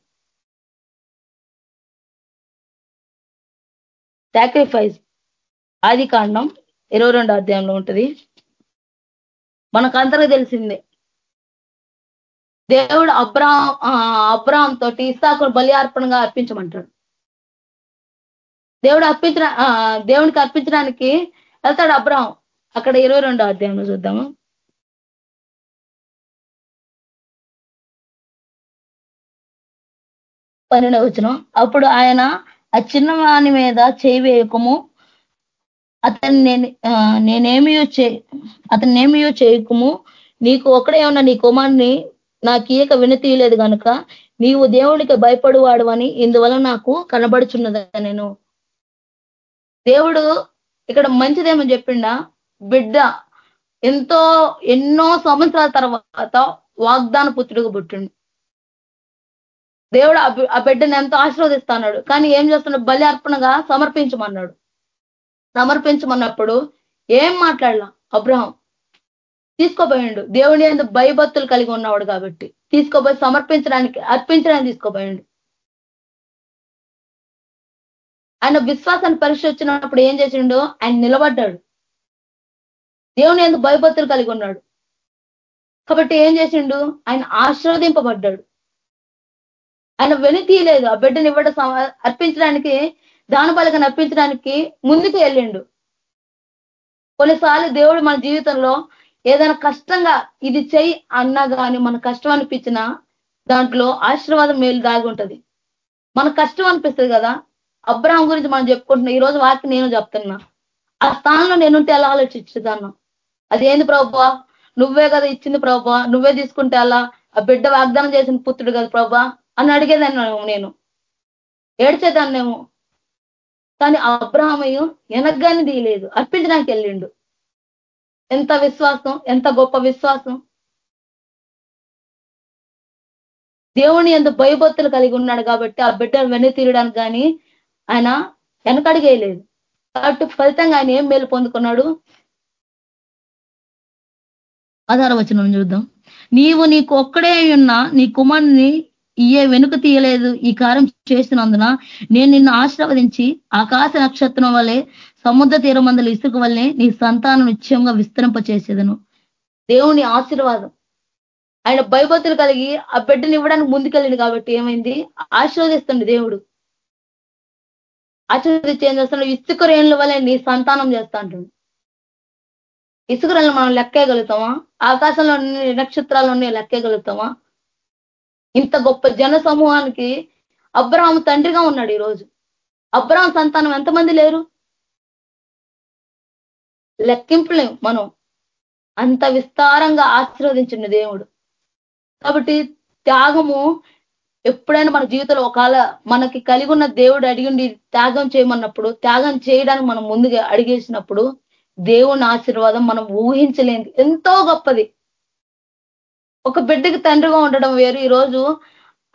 [SPEAKER 4] సాక్రిఫైస్ ఆది కాండం ఇరవై రెండో అధ్యాయంలో ఉంటుంది. మనకందరూ తెలిసిందే. దేవుడు అబ్రా అబ్రాహం తోటి ఇస్తాకును బలి అర్పణగా అర్పించమంటాడు. దేవుడు అర్పించిన దేవునికి అర్పించడానికి వెళ్తాడు అబ్రాహం. అక్కడ ఇరవై రెండో అధ్యాయంలో చూద్దాము. పన్నెండవ వచ్చిన అప్పుడు ఆయన ఆ చిన్నవాని మీద చేయి వేయకము. అతన్ని నేను నేనేమియో చే అతన్ని ఏమియో చేయకుము? నీకు ఒకడే ఉన్న నీ కుమార్ని నాకు ఈయక వినతీయలేదు కనుక నీవు దేవునికి భయపడువాడు అని ఇందువల్ల నాకు కనబడుచున్నదా నేను. దేవుడు ఇక్కడ మంచిదేమని చెప్పిండా? బిడ్డ ఎంతో ఎన్నో సంవత్సరాల తర్వాత వాగ్దాన పుత్రుడుగా పుట్టిండు. దేవుడు ఆ బిడ్డను ఎంతో ఆశీర్వదిస్తాడు కానీ ఏం చేస్తున్నాడు? బలి అర్పణగా సమర్పించమన్నాడు. సమర్పించమన్నప్పుడు ఏం మాట్లాడలా? అబ్రహం తీసుకోబోయిండు. దేవుని ఎందుకు భయభక్తులు కలిగి ఉన్నవాడు కాబట్టి తీసుకోబోయి సమర్పించడానికి అర్పించడానికి తీసుకోబోయిండు. ఆయన విశ్వాసాన్ని పరీక్ష వచ్చినప్పుడు ఏం చేసిండు? ఆయన నిలబడ్డాడు. దేవుని ఎందుకు భయభక్తులు కలిగి ఉన్నాడు. కాబట్టి ఏం చేసిండు? ఆయన ఆశీర్వదింపబడ్డాడు. ఆయన వెనుతీయలేదు ఆ బిడ్డని ఇవ్వడం అర్పించడానికి దాని బలకని నప్పించడానికి ముందుకు వెళ్ళిండు. కొన్నిసార్లు దేవుడు మన జీవితంలో ఏదైనా కష్టంగా ఇది చెయ్యి అన్నా కానీ మన కష్టం అనిపించిన దాంట్లో ఆశీర్వాదం మేలు దాగి ఉంటుంది. మన కష్టం అనిపిస్తుంది కదా. అబ్రాహం గురించి మనం చెప్పుకుంటున్నాం. ఈ రోజు వాకి నేను చెప్తున్నా. ఆ స్థానంలో నేనుంటే ఎలా ఆలోచించుదాను అదేంది ప్రభా? నువ్వే కదా ఇచ్చింది ప్రభా. నువ్వే తీసుకుంటే అలా ఆ బిడ్డ వాగ్దానం చేసిన పుత్రుడు కదా ప్రభా? అని అడిగేదాన్ని నేను. ఏడ్చేదాన్నేమో. కానీ అబ్రాహ్మయ్యం వెనగ్గానే తీయలేదు అర్పించడానికి వెళ్ళిండు ఎంత విశ్వాసం ఎంత గొప్ప విశ్వాసం. దేవుని ఎంత భయభక్తులు కలిగి ఉన్నాడు కాబట్టి ఆ బిడ్డను వెన్ను తీరడానికి కానీ ఆయన వెనకడిగేయలేదు. కాబట్టి ఫలితంగా ఆయన ఏం మేలు పొందుకున్నాడు? ఆధార వచనం చూద్దాం. నీవు నీకు ఒక్కడే ఉన్నా నీ కుమారుని ఇయే వెనుక తీయలేదు ఈ కార్యం చేసినందున నేను నిన్ను ఆశీర్వదించి ఆకాశ నక్షత్రం వల్లే సముద్ర తీరమందుల ఇసుక వల్లే నీ సంతానం నిశ్చయంగా విస్తరింపచేసేదను. దేవుని ఆశీర్వాదం. ఆయన భయభక్తులు కలిగి ఆ బిడ్డని ఇవ్వడానికి ముందుకెళ్ళింది కాబట్టి ఏమైంది? ఆశీర్వదిస్తుంది దేవుడు. ఆశీర్వదించి ఏం చేస్తాడు ఇసుక రేణుల వల్లే నీ సంతానం చేస్తా అంటుంది ఇసుక రేణులు మనం లెక్కేయగలుగుతామా? ఆకాశంలో నక్షత్రాలను లెక్కేయగలుగుతామా? ఇంత గొప్ప జన సమూహానికి అబ్రహాం తండ్రిగా ఉన్నాడు ఈరోజు. అబ్రహాం సంతానం ఎంతమంది లేరు? లెక్కింపులేం మనం. అంత విస్తారంగా ఆశీర్వదించిన దేవుడు. కాబట్టి త్యాగము ఎప్పుడైనా మన జీవితంలో ఒకవేళ మనకి కలిగి ఉన్న దేవుడు అడిగిండి త్యాగం చేయమన్నప్పుడు త్యాగం చేయడానికి మనం ముందుగా అడిగేసినప్పుడు దేవుని ఆశీర్వాదం మనం ఊహించలేంది ఎంతో గొప్పది. ఒక బిడ్డకి తండ్రిగా ఉండడం వేరు. ఈరోజు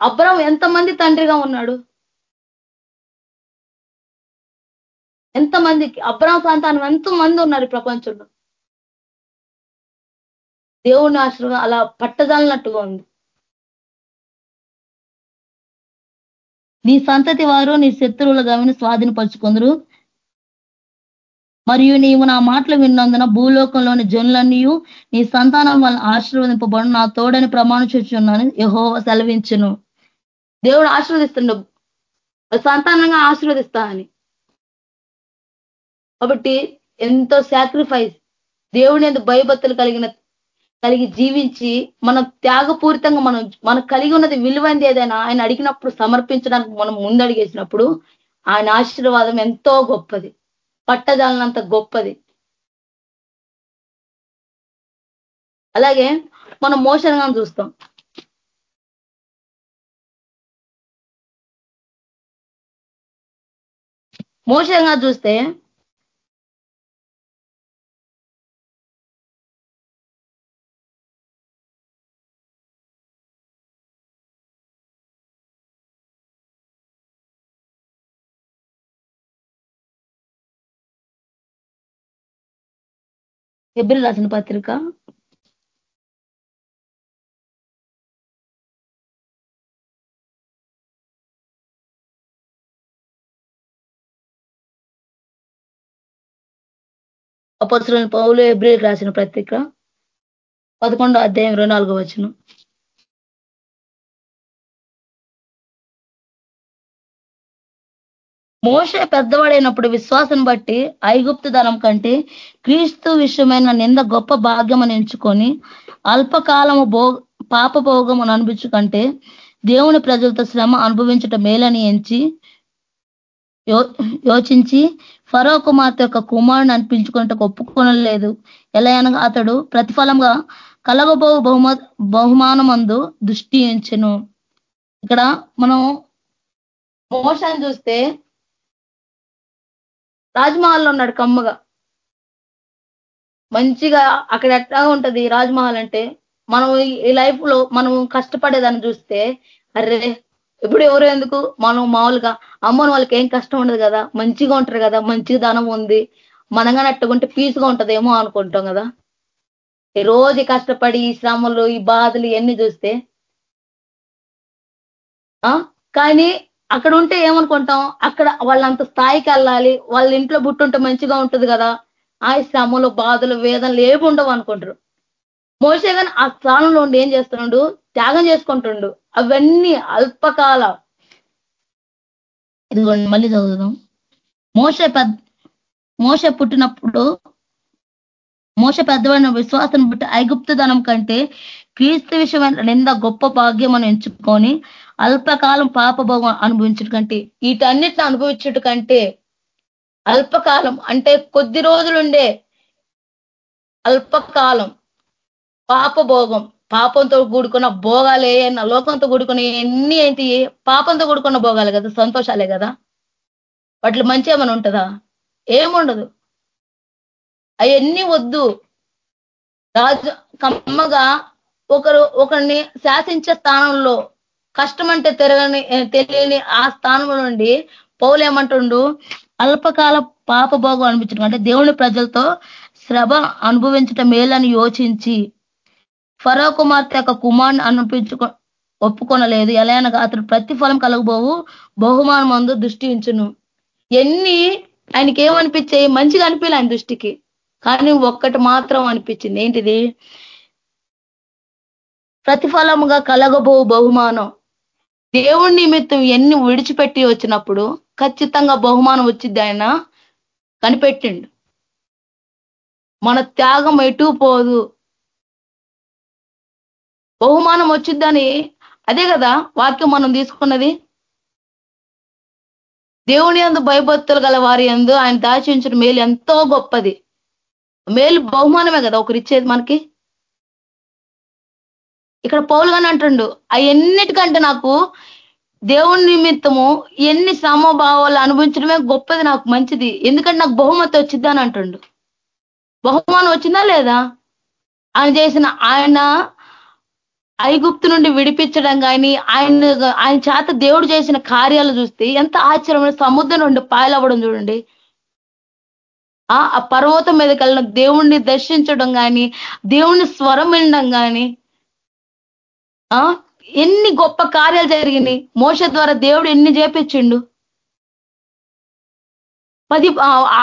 [SPEAKER 4] అబ్రం ఎంతమంది తండ్రిగా ఉన్నాడు? ఎంతమందికి? అబ్రాం సంతానం ఎంతమంది ఉన్నారు ప్రపంచంలో? దేవుని ఆశీర్వాదం అలా పట్టజాలన్నట్టుగా ఉంది. నీ సంతతి వారు నీ శత్రువుల గవిని స్వాధీనపరుచుకుందరు. మరియు నీవు నా మాటలు విన్నందున భూలోకంలోని జనులన్నీ నీ సంతానం వల్ల ఆశీర్వదింపబడు నా తోడని ప్రమాణ చూచున్నాను యహో సెలవించును. దేవుడు ఆశీర్వదిస్తుండు. సంతానంగా ఆశీర్వదిస్తా అని కాబట్టి ఎంతో సాక్రిఫైస్ దేవుని ఎందుకు భయభత్తులు కలిగిన కలిగి జీవించి మనం త్యాగపూరితంగా మనం మనకు కలిగి ఉన్నది విలువైంది ఏదైనా ఆయన అడిగినప్పుడు సమర్పించడానికి మనం ముందడిగేసినప్పుడు ఆయన ఆశీర్వాదం ఎంతో గొప్పది. పట్టజాలనంత గొప్పది. అలాగే మనం మోసనగా చూస్తాం. మోసంగా చూస్తే ఎబ్రి రాసిన పత్రిక? అపసులను పౌలు ఎబ్రిల్ రాసిన పత్రిక? పదకొండో అధ్యాయం రెండు నాలుగో వచ్చినాం మోస పెద్దవాడైనప్పుడు విశ్వాసం బట్టి ఐగుప్తు ధనం కంటే క్రీస్తు విషయమైన నింద గొప్ప భాగ్యమని ఎంచుకొని అల్పకాలము భో పాప భోగమును కంటే దేవుని ప్రజలతో శ్రమ అనుభవించటం మేలని ఎంచి యోచించి ఫరో కుమార్తె యొక్క కుమారుని అనిపించుకున్నట్టు ఒప్పుకోనలేదు. ఎలా అనగా అతడు ప్రతిఫలంగా కలగబో బహుమ బహుమానమందు దృష్టి ఎంచెను. ఇక్కడ మనం మోషన్ చూస్తే రాజ్మహల్లో ఉన్నాడు కమ్మగా. మంచిగా అక్కడ ఎట్లా ఉంటది రాజ్మహల్ అంటే మనం ఈ లైఫ్లో మనం కష్టపడేదాన్ని చూస్తే అరే ఇప్పుడు ఎవరు ఎందుకు? మనం మామూలుగా అమ్మని వాళ్ళకి ఏం కష్టం ఉండదు కదా? మంచిగా ఉంటారు కదా? మంచిగా ధనం ఉంది. మనంగా నట్టుకుంటే పీస్గా ఉంటదేమో అనుకుంటాం కదా? ఈ రోజు కష్టపడి ఈ శ్రమలు ఈ బాధలు ఇవన్నీ చూస్తే కానీ అక్కడ ఉంటే ఏమనుకుంటాం? అక్కడ వాళ్ళంత స్థాయికి వెళ్ళాలి వాళ్ళ ఇంట్లో బుట్టుంటే మంచిగా ఉంటుంది కదా. ఆ శ్రమలు బాధలు వేదనలు ఏవి ఉండవు అనుకుంటారు. మోసే కానీ ఆ స్థానంలో ఉండి ఏం చేస్తున్నాడు? త్యాగం చేసుకుంటుండు. అవన్నీ అల్పకాల. ఇదిగోండి మళ్ళీ చదువుదాం. మోస పెద్ద మోస పుట్టినప్పుడు మోస పెద్దవాడిన విశ్వాసం బట్టి ఐగుప్త ధనం కంటే క్రీస్తు విషయమైన నింద గొప్ప భాగ్యం అని ఎంచుకొని అల్పకాలం పాపభోగం అనుభవించడం కంటే వీటన్నిటిని అనుభవించడం కంటే అల్పకాలం అంటే కొద్ది రోజులుండే అల్పకాలం పాపభోగం. పాపంతో కూడుకున్న భోగాలే లోకంతో కూడుకున్న ఎన్ని ఏంటి పాపంతో కూడుకున్న భోగాలే కదా సంతోషాలే కదా? వాటిలో మంచి ఏమైనా ఉంటుందా? ఏముండదు. అవన్నీ వద్దు. రాజు కమ్మగా ఒకరు ఒకరిని శాసించే స్థానంలో కష్టం అంటే తిరగని తెలియని ఆ స్థానం నుండి పౌలు ఏమంటుండు? అల్పకాల పాపభోగం అనిపించడం. అంటే దేవుని ప్రజలతో శ్రభ అనుభవించటం మేలని యోచించి ఫరో కుమార్తె యొక్క కుమార్ని అనిపించుకో ఒప్పుకొనలేదు. ఎలా అనగా అతడు ప్రతిఫలం కలగబోవు బహుమానం అందు దృష్టి ఉంచును. ఎన్ని ఆయనకి ఏమనిపించాయి? మంచిగా అనిపించలే ఆయన దృష్టికి. కానీ ఒక్కటి మాత్రం అనిపించింది. ఏంటిది? ప్రతిఫలముగా కలగబో బహుమానం. దేవుడి నిమిత్తం ఎన్ని విడిచిపెట్టి వచ్చినప్పుడు ఖచ్చితంగా బహుమానం వచ్చింది ఆయన కనిపెట్టిండు. మన త్యాగం ఎటు పోదు. బహుమానం వచ్చిద్దని అదే కదా వాక్యం మనం తీసుకున్నది. దేవుని అందు భయభక్తులు గల వారి అందు ఆయన దాచించిన మేలు ఎంతో గొప్పది. మేలు బహుమానమే కదా ఒకరిచ్చేది మనకి. ఇక్కడ పౌలు గాని అంటుండు అవన్నిటికంటే నాకు దేవుని నిమిత్తము ఎన్ని సమభావాలు అనుభవించడమే గొప్పది నాకు మంచిది. ఎందుకంటే నాకు బహుమతి వచ్చిద్దా అని అంటుండు. బహుమానం వచ్చిందా లేదా? ఆయన చేసిన ఆయన ఐగుప్తు నుండి విడిపించడం కానీ ఆయన ఆయన చేత దేవుడు చేసిన కార్యాలు చూస్తే ఎంత ఆశ్చర్యమైన సముద్రం నుండి పాయలవ్వడం చూడండి. ఆ పర్వతం మీదకి వెళ్ళిన దేవుణ్ణి దర్శించడం కానీ దేవుణ్ణి స్వరం వినడం కానీ ఎన్ని గొప్ప కార్యాలు జరిగినాయి. మోస ద్వారా దేవుడు ఎన్ని చేపించిండు? పది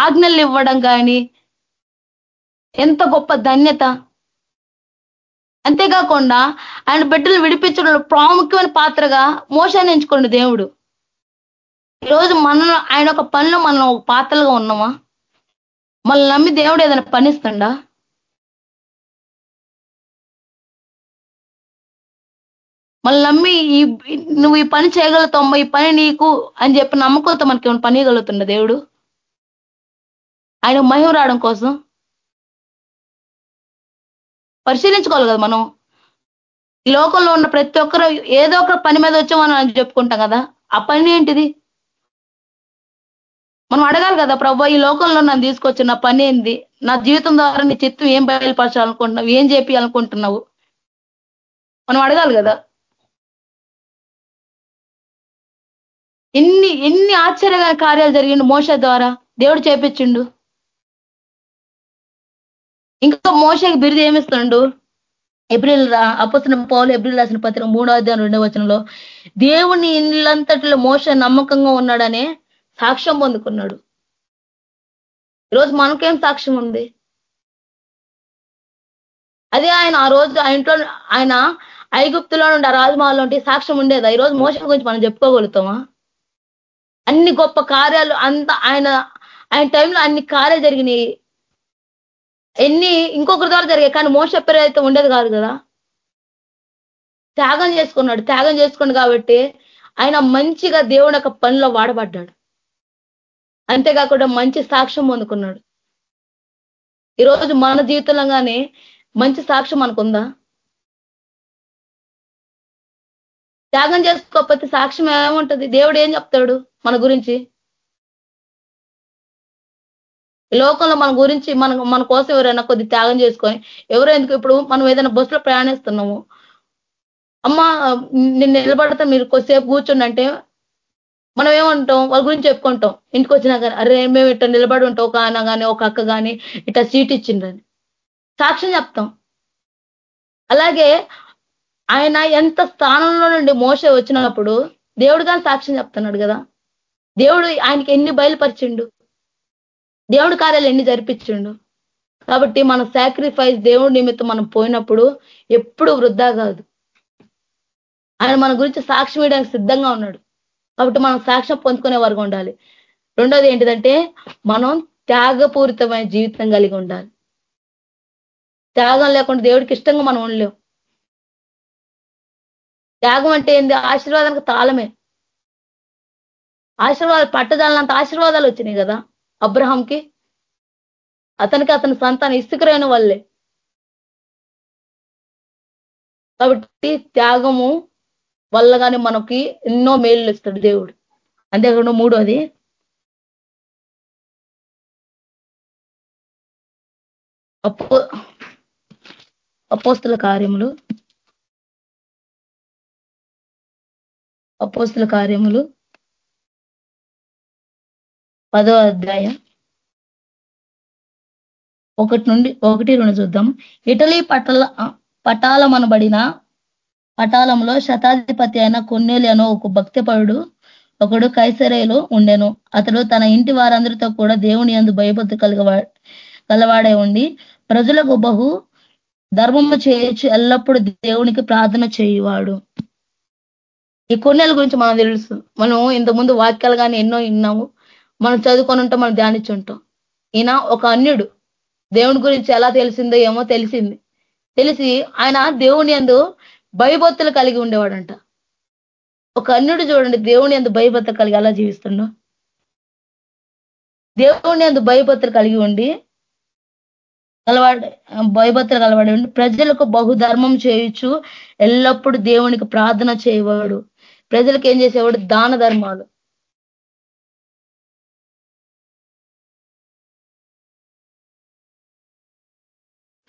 [SPEAKER 4] ఆజ్ఞలు ఇవ్వడం కానీ ఎంత గొప్ప ధన్యత. అంతేకాకుండా ఆయన బిడ్డలు విడిపించడంలో ప్రాముఖ్యమైన పాత్రగా మోసాన్ని ఎంచుకోండి దేవుడు. ఈరోజు మనం ఆయన ఒక పనిలో మనం ఒక పాత్రలుగా ఉన్నామా? మనల్ని నమ్మి దేవుడు ఏదైనా పనిస్తుండా మళ్ళీ నమ్మి ఈ నువ్వు ఈ పని చేయగలుగుతావు ఈ పని నీకు అని చెప్పి నమ్మకంతో మనకి ఏమైనా పని చేయగలుగుతుండ దేవుడు? ఆయన మహిమ రావడం కోసం. పరిశీలించుకోవాలి కదా మనం. ఈ లోకంలో ఉన్న ప్రతి ఒక్కరు ఏదో ఒక పని మీద వచ్చామని అని చెప్పుకుంటాం కదా. ఆ పని ఏంటిది? మనం అడగాలి కదా ప్రభా ఈ లోకంలో నన్ను తీసుకొచ్చిన నా పని ఏంది? నా జీవితం ద్వారా నీ చిత్తం ఏం బయలుపరచాలనుకుంటున్నావు? ఏం చేయాలనుకుంటున్నావు మనం అడగాలి కదా. ఎన్ని ఎన్ని ఆశ్చర్యకర కార్యాలు జరిగిండు మోస ద్వారా. దేవుడు చేపించిండు. ఇంకా మోసకి బిరుదు ఏమిస్తుండు? ఎబ్రిల్ అపస్తున్న పౌలు ఎబ్రిల్ రాసిన పత్రిక మూడో అధ్యాయం రెండో వచనంలో దేవుని ఇళ్ళంతటిలో మోస నమ్మకంగా ఉన్నాడనే సాక్ష్యం పొందుకున్నాడు. ఈరోజు మనకేం సాక్ష్యం ఉంది? అదే ఆయన ఆ రోజు ఆ ఇంట్లో ఆయన ఐగుప్తులో నుండి ఆ రాజమహల్లో ఉంటే సాక్ష్యం ఉండేదా? ఈ రోజు మోసం గురించి మనం చెప్పుకోగలుగుతామా? అన్ని గొప్ప కార్యాలు అంత ఆయన ఆయన టైంలో అన్ని కార్యాలు జరిగినాయి. ఎన్ని ఇంకొకరి ద్వారా జరిగాయి. కానీ మోస పేరు అయితే ఉండేది కాదు కదా. త్యాగం చేసుకున్నాడు. త్యాగం చేసుకున్నాడు కాబట్టి ఆయన మంచిగా దేవుని యొక్క పనిలో వాడబడ్డాడు. అంతేకాకుండా మంచి సాక్ష్యం పొందుకున్నాడు. ఈరోజు మన జీవితంలో కానీ మంచి సాక్ష్యం మనకుందా? త్యాగం చేసుకోకపోతే సాక్ష్యం ఏముంటుంది? దేవుడు ఏం చెప్తాడు? మన గురించి? లోకంలో మన గురించి మన మన కోసం ఎవరైనా కొద్ది త్యాగం చేసుకొని ఎవరో ఎందుకు ఇప్పుడు మనం ఏదైనా బస్సులో ప్రయాణిస్తున్నాము? అమ్మ నేను నిలబడతా మీరు కొద్దిసేపు కూర్చుండి అంటే మనం ఏమంటాం? వాళ్ళ గురించి చెప్పుకుంటాం. ఇంటికి వచ్చినా కానీ అరే మేము ఇట్లా నిలబడి ఉంటాం ఒక ఆయన కానీ ఒక అక్క కానీ ఇట్లా సీట్ ఇచ్చిండ్రని. సాక్ష్యం చెప్తాం. అలాగే ఆయన ఎంత స్థానంలో నుండి మోస వచ్చినప్పుడు దేవుడు కానీ సాక్ష్యం చెప్తున్నాడు కదా? దేవుడు ఆయనకి ఎన్ని బయలుపరిచిండు? దేవుడి కార్యాలు ఎన్ని జరిపించిండు? కాబట్టి మన సాక్రిఫైస్ దేవుడి నిమిత్తం మనం పోయినప్పుడు ఎప్పుడు వృద్ధా కాదు. ఆయన మన గురించి సాక్ష్యం వేయడానికి సిద్ధంగా ఉన్నాడు. కాబట్టి మనం సాక్ష్యం పొందుకునే వరకు ఉండాలి. రెండోది ఏంటిదంటే మనం త్యాగపూరితమైన జీవితం కలిగి ఉండాలి. త్యాగం లేకుండా దేవుడికి ఇష్టంగా మనం ఉండలేం. త్యాగం అంటే ఏంది? ఆశీర్వాదానికి తాళమే. ఆశీర్వాదాలు పట్టదాలంత ఆశీర్వాదాలు వచ్చినాయి కదా అబ్రహంకి? అతనికి అతని సంతానం ఇసుకురైన వాళ్ళే. కాబట్టి త్యాగము వల్ల కానీ మనకి ఎన్నో మేలు ఇస్తాడు దేవుడు. అంతేకాకుండా మూడోది అపో అపోస్తుల కార్యములు. అపోస్తుల కార్యములు. పదో అధ్యాయం. ఒకటి నుండి ఒకటి రెండు చూద్దాం. ఇటలీ పటల పటాలమనబడిన పటాలంలో శతాధిపతి అయిన కొన్నేలి అనో ఒక భక్తిపరుడు ఒకడు కైసరేలో ఉండెను. అతడు తన ఇంటి వారందరితో కూడా దేవుని అందు భయభక్తి కలగవా గలవాడే ఉండి ప్రజలకు బహు ధర్మము చేయొచ్చు ఎల్లప్పుడూ దేవునికి ప్రార్థన చేయువాడు. ఈ కొన్నేల గురించి మనం తెలుసు. మనం ఇంతకుముందు వాక్యాలు కానీ ఎన్నో విన్నాము. మనం చదువుకొని ఉంటాం మనం ధ్యానించుంటాం ఈయన ఒక అన్యుడు. దేవుని గురించి ఎలా తెలిసిందో ఏమో తెలిసింది. తెలిసి ఆయన దేవుని ఎందు భయభత్తులు కలిగి ఉండేవాడంట. ఒక అన్యుడు చూడండి దేవుని ఎందు భయభత్తులు కలిగి ఎలా జీవిస్తుండో. దేవుని ఎందు భయభత్తులు కలిగి ఉండి కలవాడు భయభత్తులు కలవాడి ఉండి ప్రజలకు బహుధర్మం చేయొచ్చు ఎల్లప్పుడూ దేవునికి ప్రార్థన చేయవాడు. ప్రజలకు ఏం చేసేవాడు? దాన ధర్మాలు.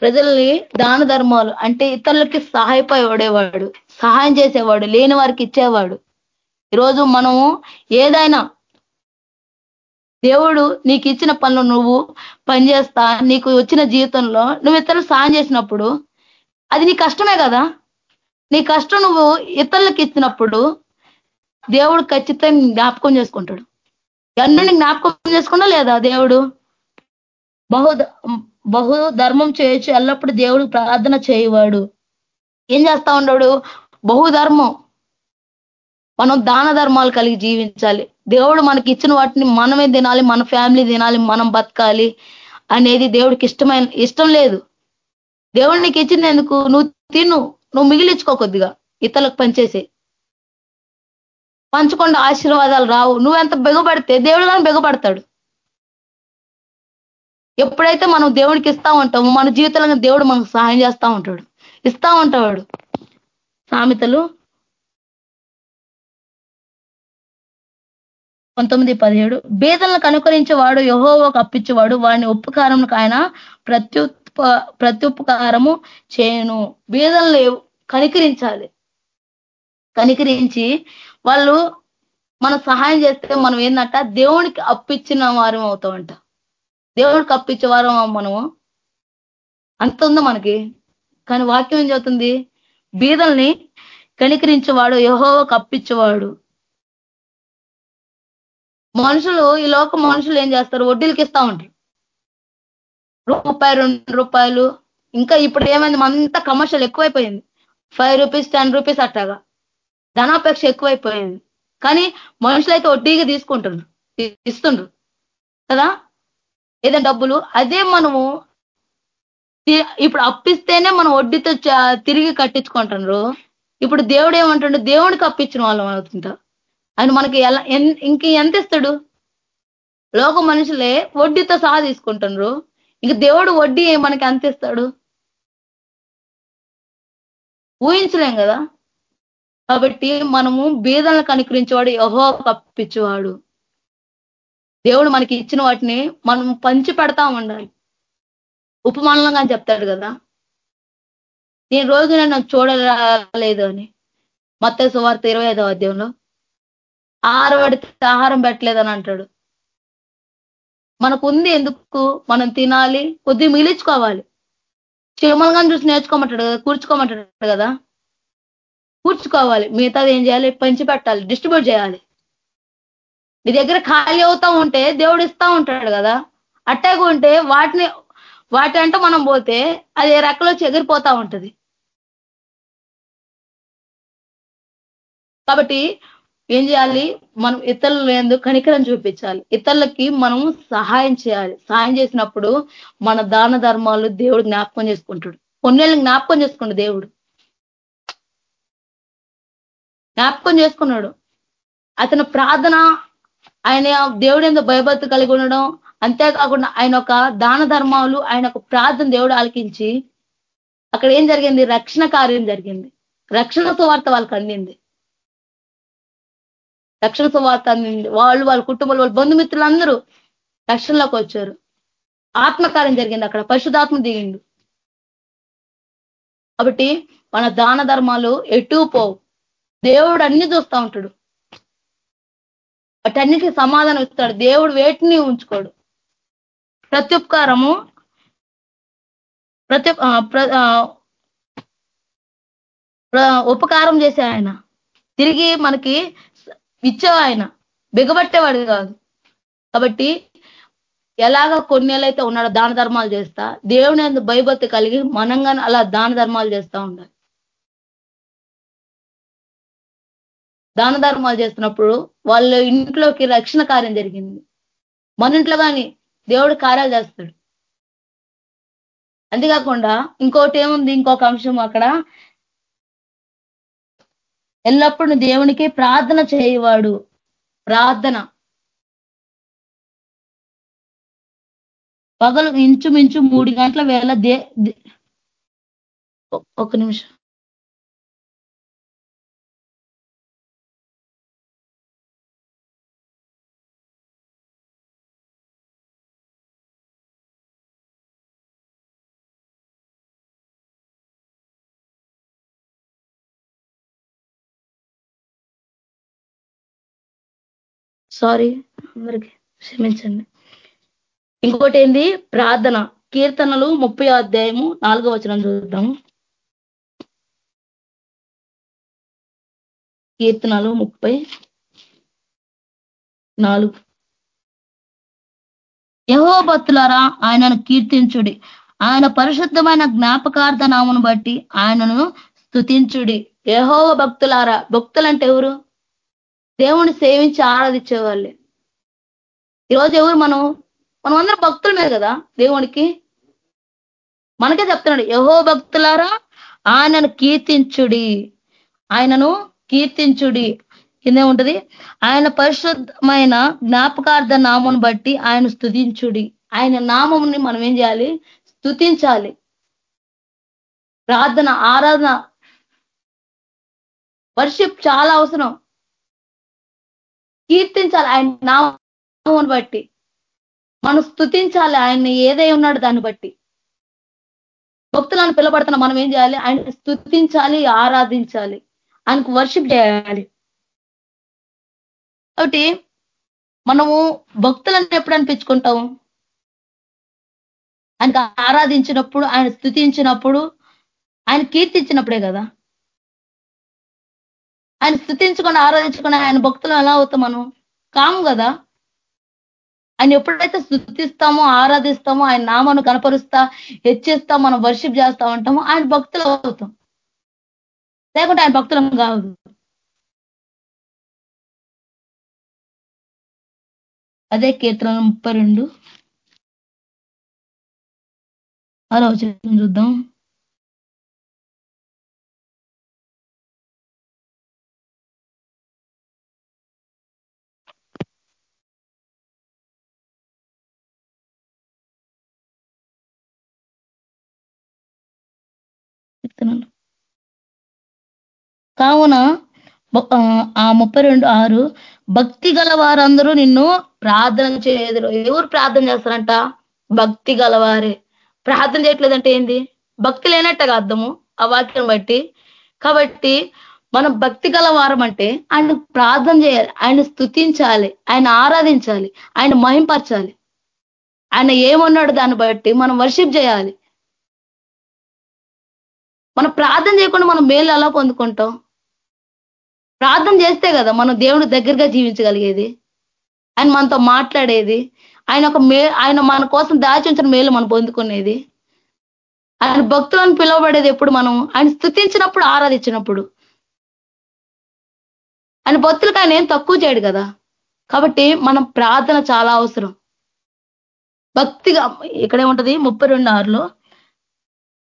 [SPEAKER 4] ప్రజల్ని దాన ధర్మాలు అంటే ఇతరులకి సహాయపడేవాడు సహాయం చేసేవాడు లేని వారికి ఇచ్చేవాడు. ఈరోజు మనము ఏదైనా దేవుడు నీకు ఇచ్చిన పనులు నువ్వు పనిచేస్తా నీకు వచ్చిన జీవితంలో నువ్వు ఇతరులు సాయం చేసినప్పుడు అది నీ కష్టమే కదా? నీ కష్టం నువ్వు ఇతరులకు ఇచ్చినప్పుడు దేవుడు ఖచ్చితంగా జ్ఞాపకం చేసుకుంటాడు. ఎన్నుని జ్ఞాపకం చేసుకున్నా లేదా దేవుడు? బహు బహు ధర్మం చేయొచ్చు. ఎల్లప్పుడు దేవుడు ప్రార్థన చేయవాడు. ఏం చేస్తా ఉన్నాడు? బహుధర్మం. మనం దాన ధర్మాలు కలిగి జీవించాలి. దేవుడు మనకి ఇచ్చిన వాటిని మనమే తినాలి మన ఫ్యామిలీ తినాలి మనం బతకాలి అనేది దేవుడికి ఇష్టమైన ఇష్టం లేదు. దేవుడు నీకు ఇచ్చినందుకు నువ్వు తిను. నువ్వు మిగిలించుకో కొద్దిగా. ఇతరులకు పనిచేసే పంచకుండా ఆశీర్వాదాలు రావు. నువ్వెంత బెగపడితే దేవుడు కానీ బెగపడతాడు. ఎప్పుడైతే మనం దేవుడికి ఇస్తా ఉంటామో మన జీవితంలో దేవుడు మనకు సహాయం చేస్తా ఉంటాడు. ఇస్తా ఉంటాడు. సామెతలు పంతొమ్మిది పదిహేడు. బేదలను కనుకరించేవాడు యహోవకు అప్పించేవాడు వాడిని ఉపకారంకు ఆయన ప్రత్యుత్ప ప్రత్యుపకారము చేయను. బేదలను కనికరించాలి. కనికరించి వాళ్ళు మన సహాయం చేస్తే మనం ఏంటంట దేవునికి అప్పించిన వారం అవుతామంట దేవుడికి అప్పించే వారం మనము? అంత ఉంది మనకి? కానీ వాక్యం ఏం చెబుతుంది? బీదల్ని కనికరించేవాడు యహోవకు అప్పించేవాడు మనుషులు ఈ లోక మనుషులు ఏం చేస్తారు? వడ్డీలకి ఇస్తా ఉంటారు. రూపాయి రెండు రూపాయలు. ఇంకా ఇప్పుడు ఏమైంది? అంతా కమర్షియల్ ఎక్కువైపోయింది. ఫైవ్ రూపీస్ టెన్ రూపీస్ అట్టాగా. ధనాపేక్ష ఎక్కువైపోయింది. కానీ మనుషులైతే వడ్డీగా తీసుకుంటున్నారు. ఇస్తుండ్రు. కదా? ఏదైనా డబ్బులు అదే మనము ఇప్పుడు అప్పిస్తేనే మనం వడ్డీతో తిరిగి కట్టించుకుంటున్నారు. ఇప్పుడు దేవుడు ఏమంటాడు? దేవుడికి అప్పించిన వాళ్ళం అవుతుంటా. ఆయన మనకి ఎలా ఇంక ఎంత ఇస్తాడు? లోక మనుషులే వడ్డీతో సహా తీసుకుంటున్నారు. ఇంక దేవుడు వడ్డీ మనకి ఎంత ఇస్తాడు? ఊహించలేం కదా? కాబట్టి మనము బీదలను కనుకరించేవాడు యహో కప్పించేవాడు దేవుడు మనకి ఇచ్చిన వాటిని మనం పంచి పెడతా ఉండాలి. ఉపమానంగా చెప్తాడు కదా. నేను రోజు నన్ను చూడలేదు అని. మొత్త సువార్త ఇరవై ఐదవ అధ్యాయంలో. ఆహారం పడితే ఆహారం పెట్టలేదని అంటాడు. మనకు ఉంది ఎందుకు? మనం తినాలి కొద్ది మిగిలించుకోవాలి. చిరుమలుగా చూసి నేర్చుకోమంటాడు కదా కూర్చుకోమంటాడు కదా. కూర్చుకోవాలి. మిగతాది ఏం చేయాలి? పంచి పెట్టాలి డిస్ట్రిబ్యూట్ చేయాలి. నీ దగ్గర ఖాళీ అవుతా ఉంటే దేవుడు ఇస్తా ఉంటాడు కదా. అట్టాగా ఉంటే వాటిని వాటి అంటే మనం పోతే అది రెక్కలో చెగిరిపోతా ఉంటది. కాబట్టి ఏం చేయాలి? మనం ఇతరులు ఎందుకు కనికరం చూపించాలి. ఇతరులకి మనం సహాయం చేయాలి. సహాయం చేసినప్పుడు మన దాన ధర్మాలు దేవుడు జ్ఞాపకం చేసుకుంటాడు. కొన్నేళ్ళు జ్ఞాపకం చేసుకుంటాడు దేవుడు. జ్ఞాపకం చేసుకున్నాడు. అతని ప్రార్థన ఆయన దేవుడు ఎంతో భయభక్తి కలిగి ఉండడం అంతేకాకుండా ఆయన ఒక దాన ధర్మాలు ఆయన ఒక ప్రార్థన దేవుడు ఆలకించి అక్కడ ఏం జరిగింది? రక్షణ కార్యం జరిగింది. రక్షణ సువార్త వాళ్ళకి అందింది. రక్షణ సువార్త అందింది. వాళ్ళు వాళ్ళ కుటుంబాలు వాళ్ళ బంధుమిత్రులు అందరూ రక్షణలోకి వచ్చారు. ఆత్మకార్యం జరిగింది అక్కడ. పరిశుధాత్మ దిగిండు. కాబట్టి మన దాన ధర్మాలు ఎటు పోవు. దేవుడు అన్ని చూస్తూ ఉంటాడు. వాటన్నిటికీ సమాధానం ఇస్తాడు. దేవుడు వేటిని ఉంచుకోడు. ప్రతి ఉపకారము ప్రతి ఉపకారం చేసే ఆయన. తిరిగి మనకి ఇచ్చే ఆయన. బిగబట్టేవాడు కాదు. కాబట్టి ఎలాగ కొన్నేళ్ళైతే ఉన్నాడో దాన ధర్మాలు చేస్తా దేవుని భయభక్తి కలిగి మనంగా అలా దాన ధర్మాలు చేస్తూ ఉండాలి. దాన ధర్మాలు చేస్తున్నప్పుడు వాళ్ళ ఇంట్లోకి రక్షణ కార్యం జరిగింది. మన ఇంట్లో కానీ దేవుడు కార్యాలు చేస్తాడు. అంతేకాకుండా ఇంకోటి ఏముంది? ఇంకొక అంశం అక్కడ. ఎల్లప్పుడూ దేవునికి ప్రార్థన చేయవాడు ప్రార్థన. పగలు ఇంచుమించు మూడు గంటల వేళ దే ఒక నిమిషం. సారీ అందరికి క్షమించండి. ఇంకోటి ఏంది? ప్రార్థన. కీర్తనలు ముప్పై అధ్యాయము నాలుగో వచనం చూద్దాము కీర్తనలు ముప్పై నాలుగు. యహో భక్తులారా ఆయనను కీర్తించుడి. ఆయన పరిశుద్ధమైన జ్ఞాపకార్థ నామను బట్టి ఆయనను స్థుతించుడి యహో భక్తులారా భక్తులంటే ఎవరు? దేవుని సేవించి ఆరాధించే వాళ్ళే ఈరోజు ఎవరు మనం మనం అందరం భక్తులమే కదా దేవునికి? మనకే చెప్తున్నాడు యహో భక్తులారా ఆయనను కీర్తించుడి. ఆయనను కీర్తించుడి. కిందే ఉంటది ఆయన పరిశుద్ధమైన జ్ఞాపకార్థ నామం బట్టి ఆయన స్థుతించుడి ఆయన నామంని మనం ఏం చేయాలి? స్థుతించాలి ప్రార్థన ఆరాధన. వర్షిప్ చాలా అవసరం. కీర్తించాలి ఆయన నామం బట్టి. మనం స్థుతించాలి ఆయన ఏదై ఉన్నాడు దాన్ని బట్టి. భక్తులను పిలబడుతున్న మనం ఏం చేయాలి? ఆయన స్థుతించాలి ఆరాధించాలి. ఆయనకు వర్షిప్ చేయాలి. కాబట్టి మనము భక్తులను ఎప్పుడు అనిపించుకుంటాము? ఆయనకు ఆరాధించినప్పుడు ఆయన స్థుతించినప్పుడు ఆయన కీర్తించినప్పుడే కదా. ఆయన స్థుతించుకొని ఆరాధించుకొని ఆయన భక్తులు ఎలా అవుతాం మనం? కాము కదా. ఆయన ఎప్పుడైతే స్థుతిస్తామో ఆరాధిస్తామో ఆయన నామను కనపరుస్తా హెచ్చిస్తాం మనం వర్షిప్ చేస్తా ఉంటామో ఆయన భక్తులు అవుతాం. లేకుంటే ఆయన భక్తులం కాదు. అదే కీర్తన ముప్పై రెండు. ఆలోచన చూద్దాం. కీర్తనలు కావున ఆ ముప్పై రెండు ఆరు భక్తి గల వారందరూ నిన్ను ప్రార్థన చేయదురు. ఎవరు ప్రార్థన చేస్తారంట? భక్తి గలవారే ప్రార్థన చేయట్లేదంటే ఏంది? భక్తి లేనట్టగా అర్థము ఆ వాక్యం బట్టి. కాబట్టి మనం భక్తి గల వారం అంటే ఆయన ప్రార్థన చేయాలి ఆయన స్థుతించాలి ఆయన ఆరాధించాలి ఆయన మహింపరచాలి. ఆయన ఏమన్నాడు దాన్ని బట్టి మనం వర్షిప్ చేయాలి. మనం ప్రార్థన చేయకుండా మనం మేలు ఎలా పొందుకుంటాం? ప్రార్థన చేస్తే కదా మనం దేవుడు దగ్గరగా జీవించగలిగేది. ఆయన మనతో మాట్లాడేది. ఆయన ఒక మే ఆయన మన కోసం దాచి ఉంచిన మేలు మనం పొందుకునేది. ఆయన భక్తులను పిలువబడేది ఎప్పుడు మనం? ఆయన స్థుతించినప్పుడు ఆరాధించినప్పుడు. ఆయన భక్తులకు ఆయన ఏం తక్కువ చేయడు కదా. కాబట్టి మనం ప్రార్థన చాలా అవసరం. భక్తిగా ఇక్కడే ఉంటది ముప్పై రెండు ఆరులో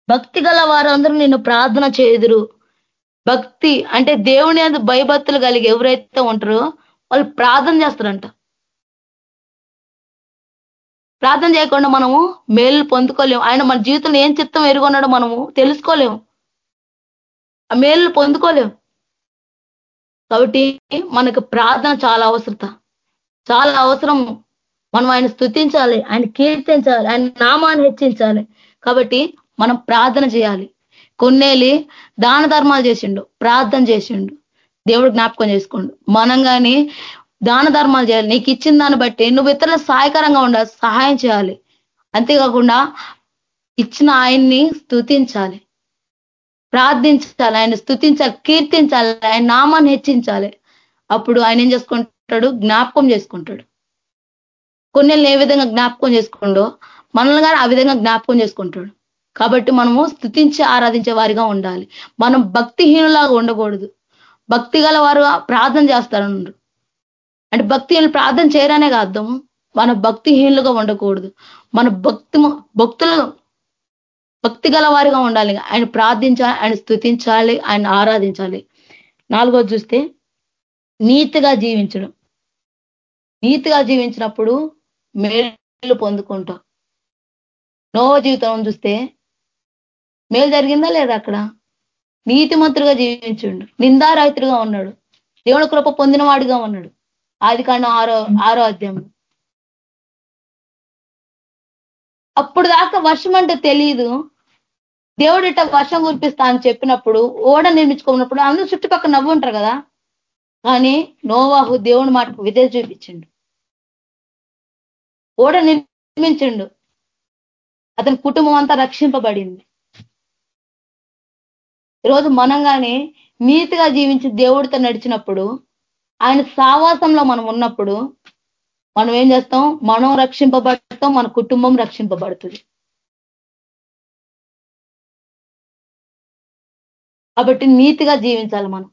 [SPEAKER 4] భక్తి గల వారందరూ నిన్ను ప్రార్థన చేదురు భక్తి అంటే దేవుని అందు భయభక్తులు కలిగి ఎవరైతే ఉంటారో వాళ్ళు ప్రార్థన చేస్తారంట. ప్రార్థన చేయకుండా మనము మేలు పొందుకోలేము. ఆయన మన జీవితంలో ఏం చిత్తం ఎరుగున్నాడో మనము తెలుసుకోలేము. ఆ మేలు పొందుకోలేము. కాబట్టి మనకు ప్రార్థన చాలా అవసరత. చాలా అవసరం. మనం ఆయన స్థుతించాలి ఆయన కీర్తించాలి ఆయన నామాన్ని హెచ్చించాలి. కాబట్టి మనం ప్రార్థన చేయాలి. కొన్నేళ్ళి దాన ధర్మాలు చేసిండు ప్రార్థన చేసిండు. దేవుడు జ్ఞాపకం చేసుకోండు. మనం కానీ దాన ధర్మాలు చేయాలి. నీకు ఇచ్చిన దాన్ని బట్టి నువ్వు ఇతరుల సహాయకరంగా ఉండాలి సహాయం చేయాలి. అంతేకాకుండా ఇచ్చిన ఆయన్ని స్థుతించాలి ప్రార్థించాలి ఆయన స్థుతించాలి కీర్తించాలి ఆయన నామాన్ని హెచ్చించాలి. అప్పుడు ఆయన ఏం చేసుకుంటాడు? జ్ఞాపకం చేసుకుంటాడు. కొన్ని ఏ విధంగా జ్ఞాపకం చేసుకుండో మనల్ని కానీ ఆ విధంగా జ్ఞాపకం చేసుకుంటాడు. కాబట్టి మనము స్థుతించి ఆరాధించే వారిగా ఉండాలి. మనం భక్తిహీనులాగా ఉండకూడదు. భక్తి గల వారు ప్రార్థన చేస్తారన్నారు. అంటే భక్తిహీనులు ప్రార్థన చేయరనే అర్థము మన భక్తిహీనులుగా ఉండకూడదు. మన భక్తి భక్తులు భక్తి గల వారిగా ఉండాలి. ఆయన ప్రార్థించాలి ఆయన స్థుతించాలి ఆయన ఆరాధించాలి. నాలుగోది చూస్తే నీతిగా జీవించడం. నీతిగా జీవించినప్పుడు మేలు పొందుకుంటాం. నోవ జీవితం చూస్తే మేలు జరిగిందా లేదా అక్కడ? నీతిమంతుడుగా జీవించుండు. నిందారాహితుడుగా ఉన్నాడు. దేవుని కృప పొందినవాడిగా ఉన్నాడు. ఆది కాండ ఆరో ఆరో అధ్యాయం అప్పుడు దాకా వర్షం అంటే తెలియదు దేవుడు ఇట్ట వర్షం కురిపిస్తా అని చెప్పినప్పుడు ఓడ నిర్మించుకున్నప్పుడు అందరూ చుట్టుపక్కల నవ్వు ఉంటారు కదా? కానీ నోవాహు దేవుని మాటకు విధే చూపించిండు. ఓడ నిర్మించిండు. అతని కుటుంబం అంతా రక్షింపబడింది. ఈరోజు మనం కానీ నీతిగా జీవించి దేవుడితో నడిచినప్పుడు ఆయన సావాసంలో మనం ఉన్నప్పుడు మనం ఏం చేస్తాం? మనం రక్షింపబడతాం మన కుటుంబం రక్షింపబడుతుంది. కాబట్టి నీతిగా జీవించాలి మనం.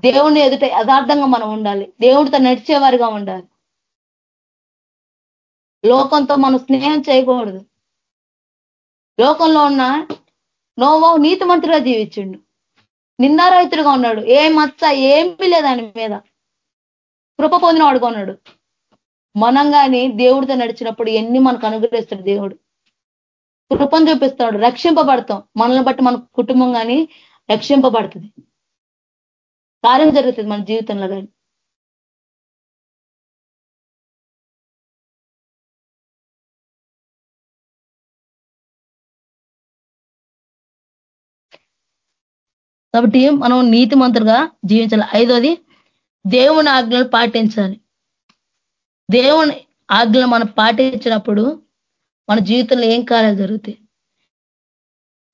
[SPEAKER 4] దేవుని ఎదుట యథార్థంగా మనం ఉండాలి. దేవుడితో నడిచేవారిగా ఉండాలి. లోకంతో మనం స్నేహం చేయకూడదు. లోకంలో ఉన్న నోవో నీతిమంతుడిగా జీవించిండు. నిందారహితుడుగా ఉన్నాడు. ఏ మచ్చ ఏమీ లేదు ఆయన మీద. కృప పొందిన వాడుగా ఉన్నాడు. మనం కానీ దేవుడితో నడిచినప్పుడు ఎన్ని మనకు అనుగ్రహిస్తాడు దేవుడు. కృపను చూపిస్తాడు. రక్షింపబడతాం. మనల్ని బట్టి మన కుటుంబం కానీ రక్షింపబడుతుంది. కార్యం జరుగుతుంది మన జీవితంలో కానీ కాబట్టి మనం నీతి మంత్రుగా జీవించాలి. ఐదోది దేవుని ఆజ్ఞలు పాటించాలి. దేవుని ఆజ్ఞలు మనం పాటించినప్పుడు మన జీవితంలో ఏం కార్యాలు జరుగుతాయి?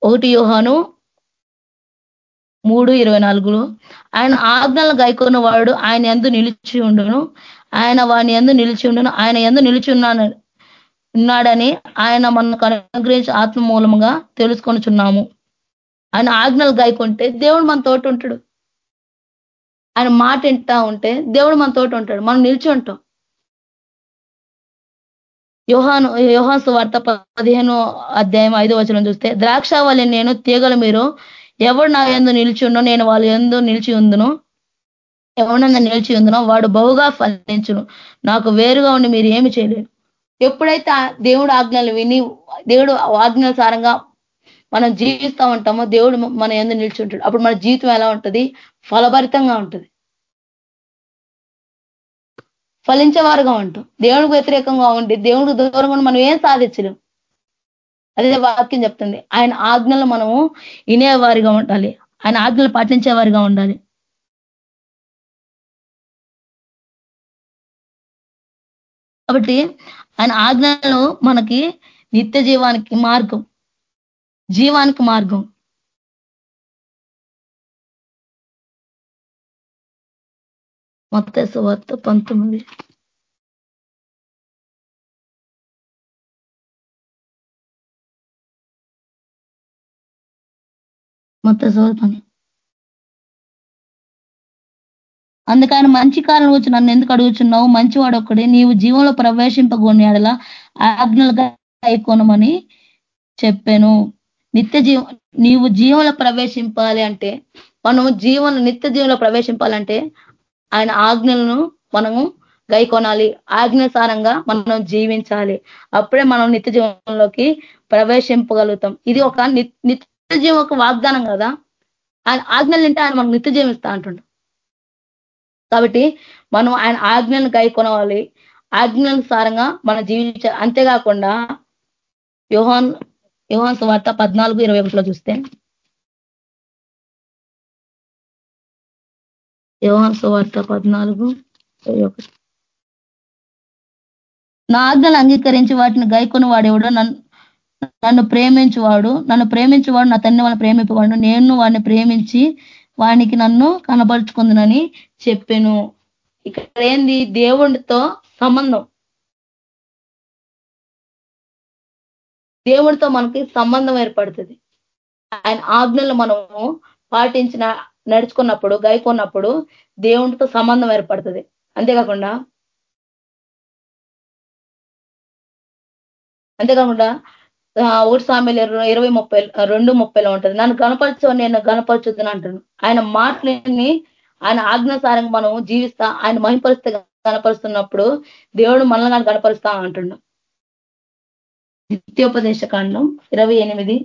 [SPEAKER 4] ఒకటి యోహాను మూడు ఇరవై నాలుగులో ఆయన ఆజ్ఞలను గాయకున్న వాడు ఆయన ఎందు నిలిచి ఉండును. ఆయన వాని ఎందు నిలిచి ఉండును. ఆయన ఎందు నిలిచి ఉన్నాను. ఉన్నాడని ఆయన మనకు అనుగ్రహించి ఆత్మ మూలముగా తెలుసుకొనిచున్నాము. ఆయన ఆజ్ఞలు గాయకుంటే దేవుడు మన తోటి ఉంటాడు. ఆయన మాట వింటా ఉంటే దేవుడు మన తోటి ఉంటాడు. మనం నిలిచి ఉంటాం. యోహాను యోహాసు వార్త పదిహేను అధ్యాయం ఐదో వచనం చూస్తే ద్రాక్ష వల్ల నేను తీగల మీరు ఎవడు నా ఎందు నిలిచి ఉన్నో నేను వాళ్ళ ఎందు నిలిచి ఉందును ఎవడన్నా నిలిచి ఉందునో వాడు బహుగా ఫలించును. నాకు వేరుగా ఉండి మీరు ఏమి చేయలేరు. ఎప్పుడైతే దేవుడు ఆజ్ఞలు విని దేవుడు ఆజ్ఞానుసారంగా మనం జీవిస్తూ ఉంటామో దేవుడు మన ఎందు నిలిచి ఉంటాడు అప్పుడు మన జీవితం ఎలా ఉంటుంది? ఫలభరితంగా ఉంటుంది. ఫలించేవారుగా ఉంటాం. దేవుడికి వ్యతిరేకంగా ఉండి దేవుడికి దూరంగా మనం ఏం సాధించలేం. అదే వాక్యం చెప్తుంది. ఆయన ఆజ్ఞలు మనము వినేవారిగా ఉండాలి. ఆయన ఆజ్ఞలు పాటించేవారిగా ఉండాలి. కాబట్టి ఆయన ఆజ్ఞలు మనకి నిత్య జీవానికి మార్గం. జీవానికి మార్గం. మొత్త సువార్త పంతొమ్మిది. మొత్త సువార్త అందుకని మంచి కాలం వచ్చి నన్ను ఎందుకు అడుగుచున్నావు? మంచివాడు ఒక్కడే. నీవు జీవంలో ప్రవేశింపగొనేడలా ఆజ్ఞలుగా అయికోనమని చెప్పాను. నిత్య జీవ నీవు జీవంలో ప్రవేశింపాలి అంటే మనము జీవన నిత్య జీవంలో ప్రవేశింపాలంటే ఆయన ఆజ్ఞలను మనము గైకొనాలి. ఆజ్ఞసారంగా మనం జీవించాలి. అప్పుడే మనం నిత్య జీవంలోకి ప్రవేశింపగలుగుతాం. ఇది ఒక నిత్య జీవం ఒక వాగ్దానం కదా? ఆయన ఆజ్ఞలు తింటే ఆయన మనకు నిత్య జీవిస్తా అంటుండ. కాబట్టి మనం ఆయన ఆజ్ఞలను గైకొనవాలి ఆజ్ఞానుసారంగా మనం జీవించ అంతేకాకుండా యోహాన్ యోహాన్ వార్త పద్నాలుగు ఇరవై ఒకటిలో చూస్తే. యోహాన్ సువార్త పద్నాలుగు నా ఆజ్ఞలు అంగీకరించి వాటిని గైకొని వాడేవాడు నన్ను నన్ను ప్రేమించువాడు నన్ను ప్రేమించువాడు నా తండ్రి వాళ్ళని ప్రేమింపవాడు నేను వాడిని ప్రేమించి వానికి నన్ను కనపరుచుకుందునని చెప్పాను. ఇక్కడ ఏంది? దేవుడితో సంబంధం. దేవుడితో మనకి సంబంధం ఏర్పడుతుంది. ఆయన ఆజ్ఞలు మనము పాటించిన నడుచుకున్నప్పుడు గైకున్నప్పుడు దేవునితో సంబంధం ఏర్పడుతుంది. అంతేకాకుండా అంతేకాకుండా ఒకటి సామెలు ఇరవై ముప్పై రెండు ముప్పైలో ఉంటుంది. నన్ను గణపరచు నేను గణపరచుద్దని అంటాను. ఆయన మాటలని ఆయన ఆజ్ఞాసారంగా మనం జీవిస్తా ఆయన మహిపరిస్తే గణపరుస్తున్నప్పుడు దేవుడు మనల్ని గణపరుస్తా అంటున్నాం నిత్యోపదేశ కాండం ఇరవై ఎనిమిది.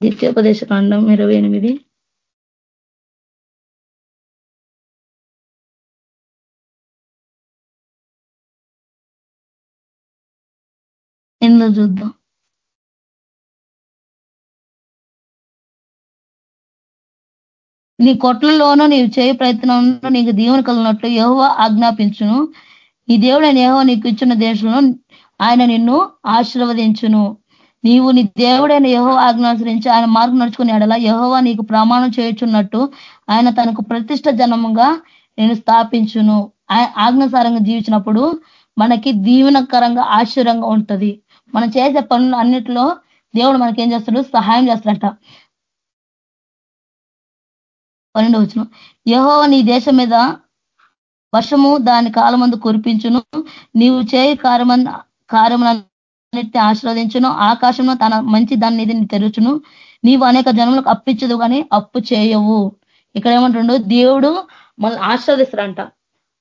[SPEAKER 4] ద్వితీయోపదేశ కాండం ఇరవై ఎనిమిది. ఎన్నో చూద్దాం. నీ కొట్లలోనూ నీవు చేయ ప్రయత్నంలో నీకు దీవెన కలిగినట్లు యహోవ ఆజ్ఞాపించును. ఈ దేవుడు యహో నీకు ఇచ్చిన దేశంలో ఆయన నిన్ను ఆశీర్వదించును. నీవు నీ దేవుడైన యహో ఆజ్ఞాసరించి ఆయన మార్గం నడుచుకుని ఎడల యహోవా నీకు ప్రమాణం చేయుచున్నట్టు ఆయన తనకు ప్రతిష్ట జనముగా నేను స్థాపించును. ఆయన ఆజ్ఞాసారంగా జీవించినప్పుడు మనకి దీవెనకరంగా ఆశ్చర్యంగా ఉంటది. మనం చేసే పనులు అన్నిటిలో దేవుడు మనకి ఏం చేస్తాడు? సహాయం చేస్తాడట. పన్నెండు వచ్చిన యహో నీ దేశం మీద వర్షము దాని కాలమందు కురిపించును. నీవు చేయి కారమన్ కార్యములన్నిటిని ఆశీర్వదించును. ఆకాశంలో తన మంచి దాని నిధిని తెరుచును. నీవు అనేక జనములకు అప్పించదు కానీ అప్పు చేయవు. ఇక్కడ ఏమంటుండో? దేవుడు మనల్ని ఆశీర్వదిస్తాడంట.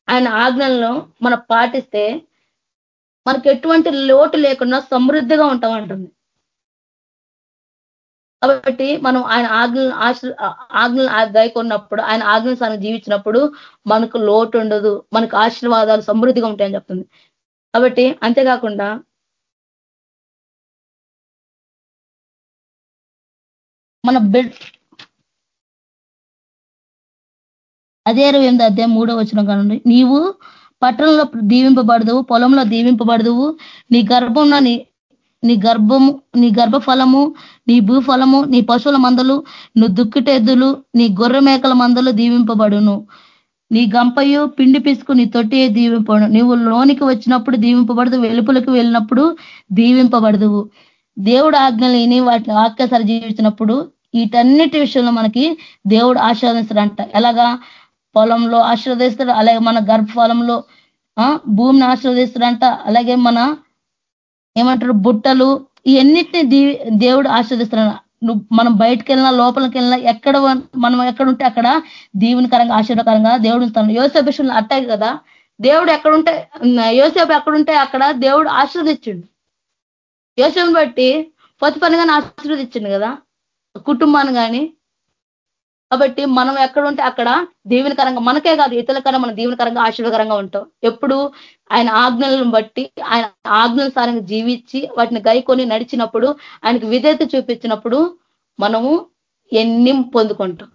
[SPEAKER 4] ఆయన ఆజ్ఞలను మనం పాటిస్తే మనకి ఎటువంటి లోటు లేకుండా సమృద్ధిగా ఉంటామంటుంది. కాబట్టి మనం ఆయన ఆజ్ఞ ఆజ్ఞలు దయకొన్నప్పుడు ఆయన ఆజ్ఞానుసారం జీవించినప్పుడు మనకు లోటు ఉండదు మనకు ఆశీర్వాదాలు సమృద్ధిగా ఉంటాయని చెప్తుంది. కాబట్టి అంతేకాకుండా మన బెడ్ అదే ఇరవై ఎనిమిది అధ్యాయం మూడో వచ్చిన కానుండి. నీవు పట్టణంలో దీవింపబడదువు పొలంలో దీవింపబడదువు నీ గర్భంలో నీ గర్భము నీ గర్భఫలము నీ భూఫలము నీ పశువుల మందలు నువ్వు దుక్కిటెద్దులు నీ గొర్రె మేకల మందలు దీవింపబడును. నీ గంపయు పిండి పిసుకు నీ తొట్టి దీవింపడు నువ్వు లోనికి వచ్చినప్పుడు దీవింపబడదు వెలుపులకు వెళ్ళినప్పుడు దీవింపబడదువు. దేవుడు ఆజ్ఞలేని వాటిని వాక్యసారి జీవించినప్పుడు వీటన్నిటి విషయంలో మనకి దేవుడు ఆశీర్వదిస్తాడంట. ఎలాగా? పొలంలో ఆశీర్వదిస్తాడు అలాగే మన గర్భఫలంలో భూమిని ఆశీర్వదిస్తాడంట అలాగే మన ఏమంటారు బుట్టలు ఇవన్నిటిని దేవుడు ఆశీర్దిస్తున్నాడు మనం బయటకు వెళ్ళినా లోపలికి వెళ్ళినా ఎక్కడ మనం ఎక్కడ ఉంటే అక్కడ దీవునికరంగా ఆశీర్వకరంగా దేవుడు ఇస్తాను యోసేపు విషయంలో అట్టాయి కదా? దేవుడు ఎక్కడుంటే యోసేపు ఎక్కడుంటే అక్కడ దేవుడు ఆశీర్వదించిండు. యోసేపుని బట్టి పొత్తి పని కానీ ఆశీర్వదించిండు కదా? కుటుంబాన్ని కానీ కాబట్టి మనం ఎక్కడ ఉంటే అక్కడ దీవెనకరంగా మనకే కాదు ఇతరులకన్నా మనం దీవెనకరంగా ఆశీర్వకరంగా ఉంటాం. ఎప్పుడు ఆయన ఆజ్ఞలను బట్టి ఆయన ఆజ్ఞానుసారంగా జీవించి వాటిని గైకొని నడిచినప్పుడు ఆయనకు విధేత చూపించినప్పుడు మనము ఎన్ని పొందుకుంటాం.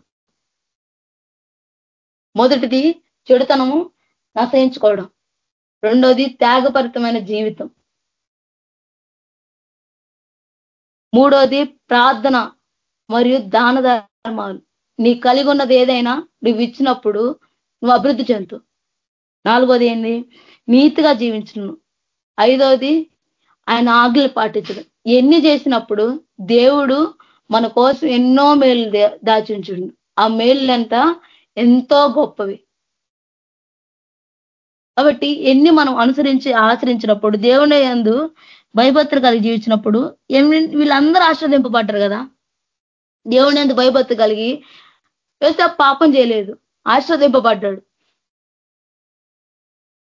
[SPEAKER 4] మొదటిది చెడుతనము నశయించుకోవడం. రెండోది త్యాగపరితమైన జీవితం. మూడోది ప్రార్థన మరియు దాన ధర్మాలు. నీ కలిగి ఉన్నది ఏదైనా నువ్వు ఇచ్చినప్పుడు నువ్వు అభివృద్ధి చెందు నాలుగోది ఏంది? నీతిగా జీవించను. ఐదోది ఆయన ఆజ్ఞలు పాటించడం. ఎన్ని చేసినప్పుడు దేవుడు మన కోసం ఎన్నో మేలు దాచించుడు. ఆ మేళ్ళంతా ఎంతో గొప్పవి. కాబట్టి ఎన్ని మనం అనుసరించి ఆచరించినప్పుడు దేవుని ఎందు భయభత్ర కలిగి జీవించినప్పుడు వీళ్ళందరూ ఆశ్రదింపబడ్డారు కదా? దేవుని ఎందు భయభత్తి కలిగి వేస్తే పాపం చేయలేదు. ఆశ్రదింపబడ్డాడు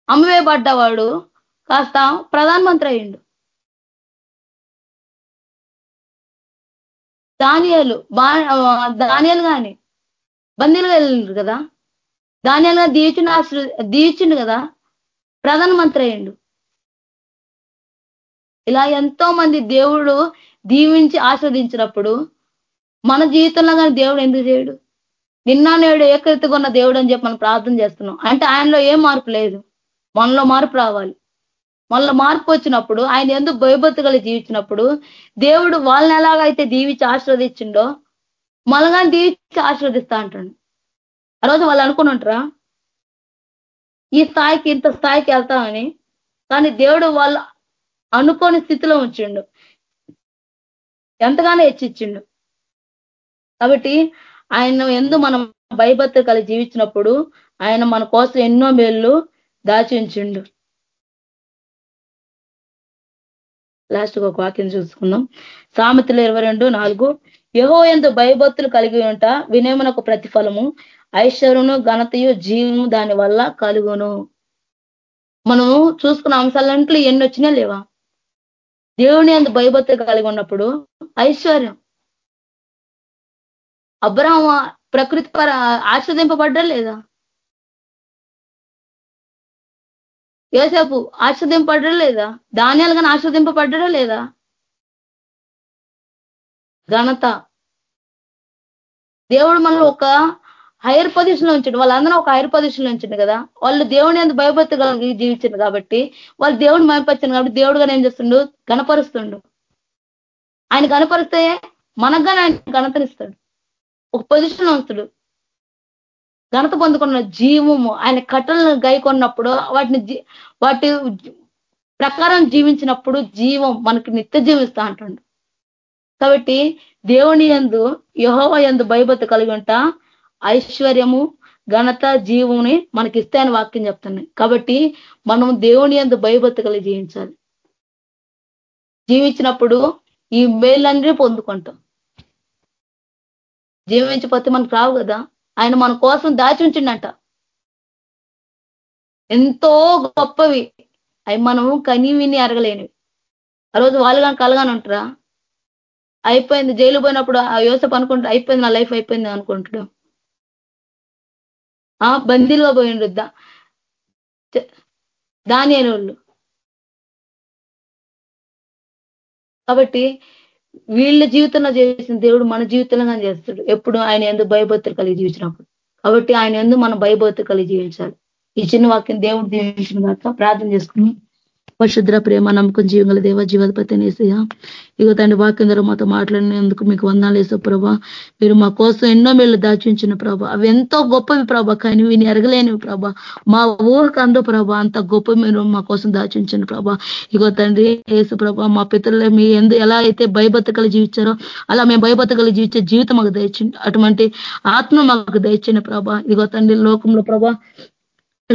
[SPEAKER 4] అమ్మవే కాస్త ప్రధానమంత్రి అయ్యిండు ధాన్యాలు బా ధాన్యాలు కానీ బందీలుగా వెళ్ళిండ్రు కదా? ధాన్యాలుగా దీచిన ఆశ్ర దీచిండు కదా? ప్రధానమంత్రి అయ్యిండు ఇలా ఎంతో మంది దేవుడు దీవించి ఆస్వాదించినప్పుడు మన జీవితంలో కానీ దేవుడు ఎందుకు చేయడు? నిన్న నేడు ఏకరీతిగా ఉన్న దేవుడు అని చెప్పి మనం ప్రార్థన చేస్తున్నాం. అంటే ఆయనలో ఏం మార్పు లేదు. మనలో మార్పు రావాలి. మనలో మార్పు వచ్చినప్పుడు ఆయన ఎందుకు భయభత్తుగలి జీవించినప్పుడు దేవుడు వాళ్ళని ఎలాగైతే దీవించి ఆశీర్వదించిండో మనగాని దీవించి ఆశీర్వదిస్తా అంటాడు. ఆ రోజు వాళ్ళు అనుకుని ఉంటారా? ఈ స్థాయికి ఇంత స్థాయికి వెళ్తామని. కానీ దేవుడు వాళ్ళు అనుకోని స్థితిలో ఉంచిండు. ఎంతగానో హెచ్చిచ్చిండు. కాబట్టి ఆయన ఎందు మనం భయభత్త కలిగి జీవించినప్పుడు ఆయన మన కోసం ఎన్నో మేళ్ళు దాచి ఉంచిండు. లాస్ట్ ఒక వాక్యం చూసుకుందాం. సామెతలు ఇరవై రెండు నాలుగు. యహో ఎందు భయభత్తులు కలిగి ఉంట వినేమునకు ప్రతిఫలము. ఐశ్వర్యను ఘనతయు జీవము దాని వల్ల కలుగును. మనము చూసుకున్న అంశాలంటే ఎన్ని వచ్చినా లేవా? దేవుని అందు భయభత్తులు కలిగి ఉన్నప్పుడు ఐశ్వర్యం అబ్రహం ప్రకృతి పర ఆశ్రదింపబడ్డా లేదా? యోసేపు ఆశ్రదింపడ్డా లేదా? ధాన్యాలు కానీ ఆశ్రదింపబడ్డా లేదా? ఘనత. దేవుడు మనలో ఒక హైయర్ పొజిషన్లో ఉంచండి. వాళ్ళందరూ ఒక హైయర్ పొజిషన్లో ఉంచండి కదా. వాళ్ళు దేవుని ఎంత భయభక్తి కలిగి కాబట్టి వాళ్ళు దేవుడిని మయపరిచారు కాబట్టి దేవుడు కానీ ఏం చేస్తుండు? గణపరుస్తుండు ఆయన గణపరిస్తే మనకు కానీ ఆయన గణతనిస్తాడు ఒక పొజిషన్ ఉంచుడు. ఘనత పొందుకున్న జీవము ఆయన కట్టలను గైకొన్నప్పుడు వాటిని వాటి ప్రకారం జీవించినప్పుడు జీవం మనకి నిత్య జీవిస్తా అంటుండు. కాబట్టి దేవుని ఎందు యహోవ ఎందు భయభక్తి కలిగి ఉంటా ఐశ్వర్యము ఘనత జీవుని మనకి ఇస్తాయని వాక్యం చెప్తున్నాయి కాబట్టి మనం దేవుని ఎందు భయభక్తి కలిగి జీవించాలి. జీవించినప్పుడు ఈ మేలన్నీ పొందుకుంటాం. జీవించిపోతే మనకు రావు కదా. ఆయన మన కోసం దాచి ఉంచిండంట. ఎంతో గొప్పవి. అవి మనము కని విని అరగలేనివి. ఆ రోజు వాళ్ళు కానీ కలగాని ఉంటారా? అయిపోయింది జైలు పోయినప్పుడు ఆ వ్యవస్థ అనుకుంటా అయిపోయింది నా లైఫ్ అయిపోయింది అనుకుంటాడు. ఆ బందీలుగా పోయిండు దాని వాళ్ళు కాబట్టి వీళ్ళ జీవితంలో చేసిన దేవుడు మన జీవితంలో చేస్తాడు. ఎప్పుడు ఆయన ఎందుకు భయభక్తులు కలిగి జీవించినప్పుడు. కాబట్టి ఆయన ఎందుకు మనం భయభక్తులు కలిగి జీవించాలి. ఈ చిన్న వాక్యం దేవుడు దీవించిన కాక ప్రార్థన చేసుకుని పరిశుద్ర ప్రేమ నమ్మకం జీవంగల దేవ జీవాధిపతి నేసయ్య ఇక తండ్రి వాక్యం ద్వారా మాతో మాట్లాడినందుకు మీకు వందాలు వేసే ప్రభా. మీరు మా కోసం ఎన్నో మేళ్ళు దాచించిన ప్రభా. అవి ఎంతో గొప్పవి ప్రభా కానీ వీని ఎరగలేనివి ప్రభా. మా ఊహకు అందో ప్రభా అంత గొప్ప మీరు మా కోసం దాచించిన ప్రభా. ఇగో తండ్రి యేసు ప్రభా మా పితరులు మీ ఎందు ఎలా అయితే భయభత్తకలు జీవించారో అలా మేము భయభత్తకలు జీవించే జీవితం మాకు దయచింది అటువంటి ఆత్మ మాకు దయచిన ప్రభా. ఇగో తండ్రి లోకంలో ప్రభా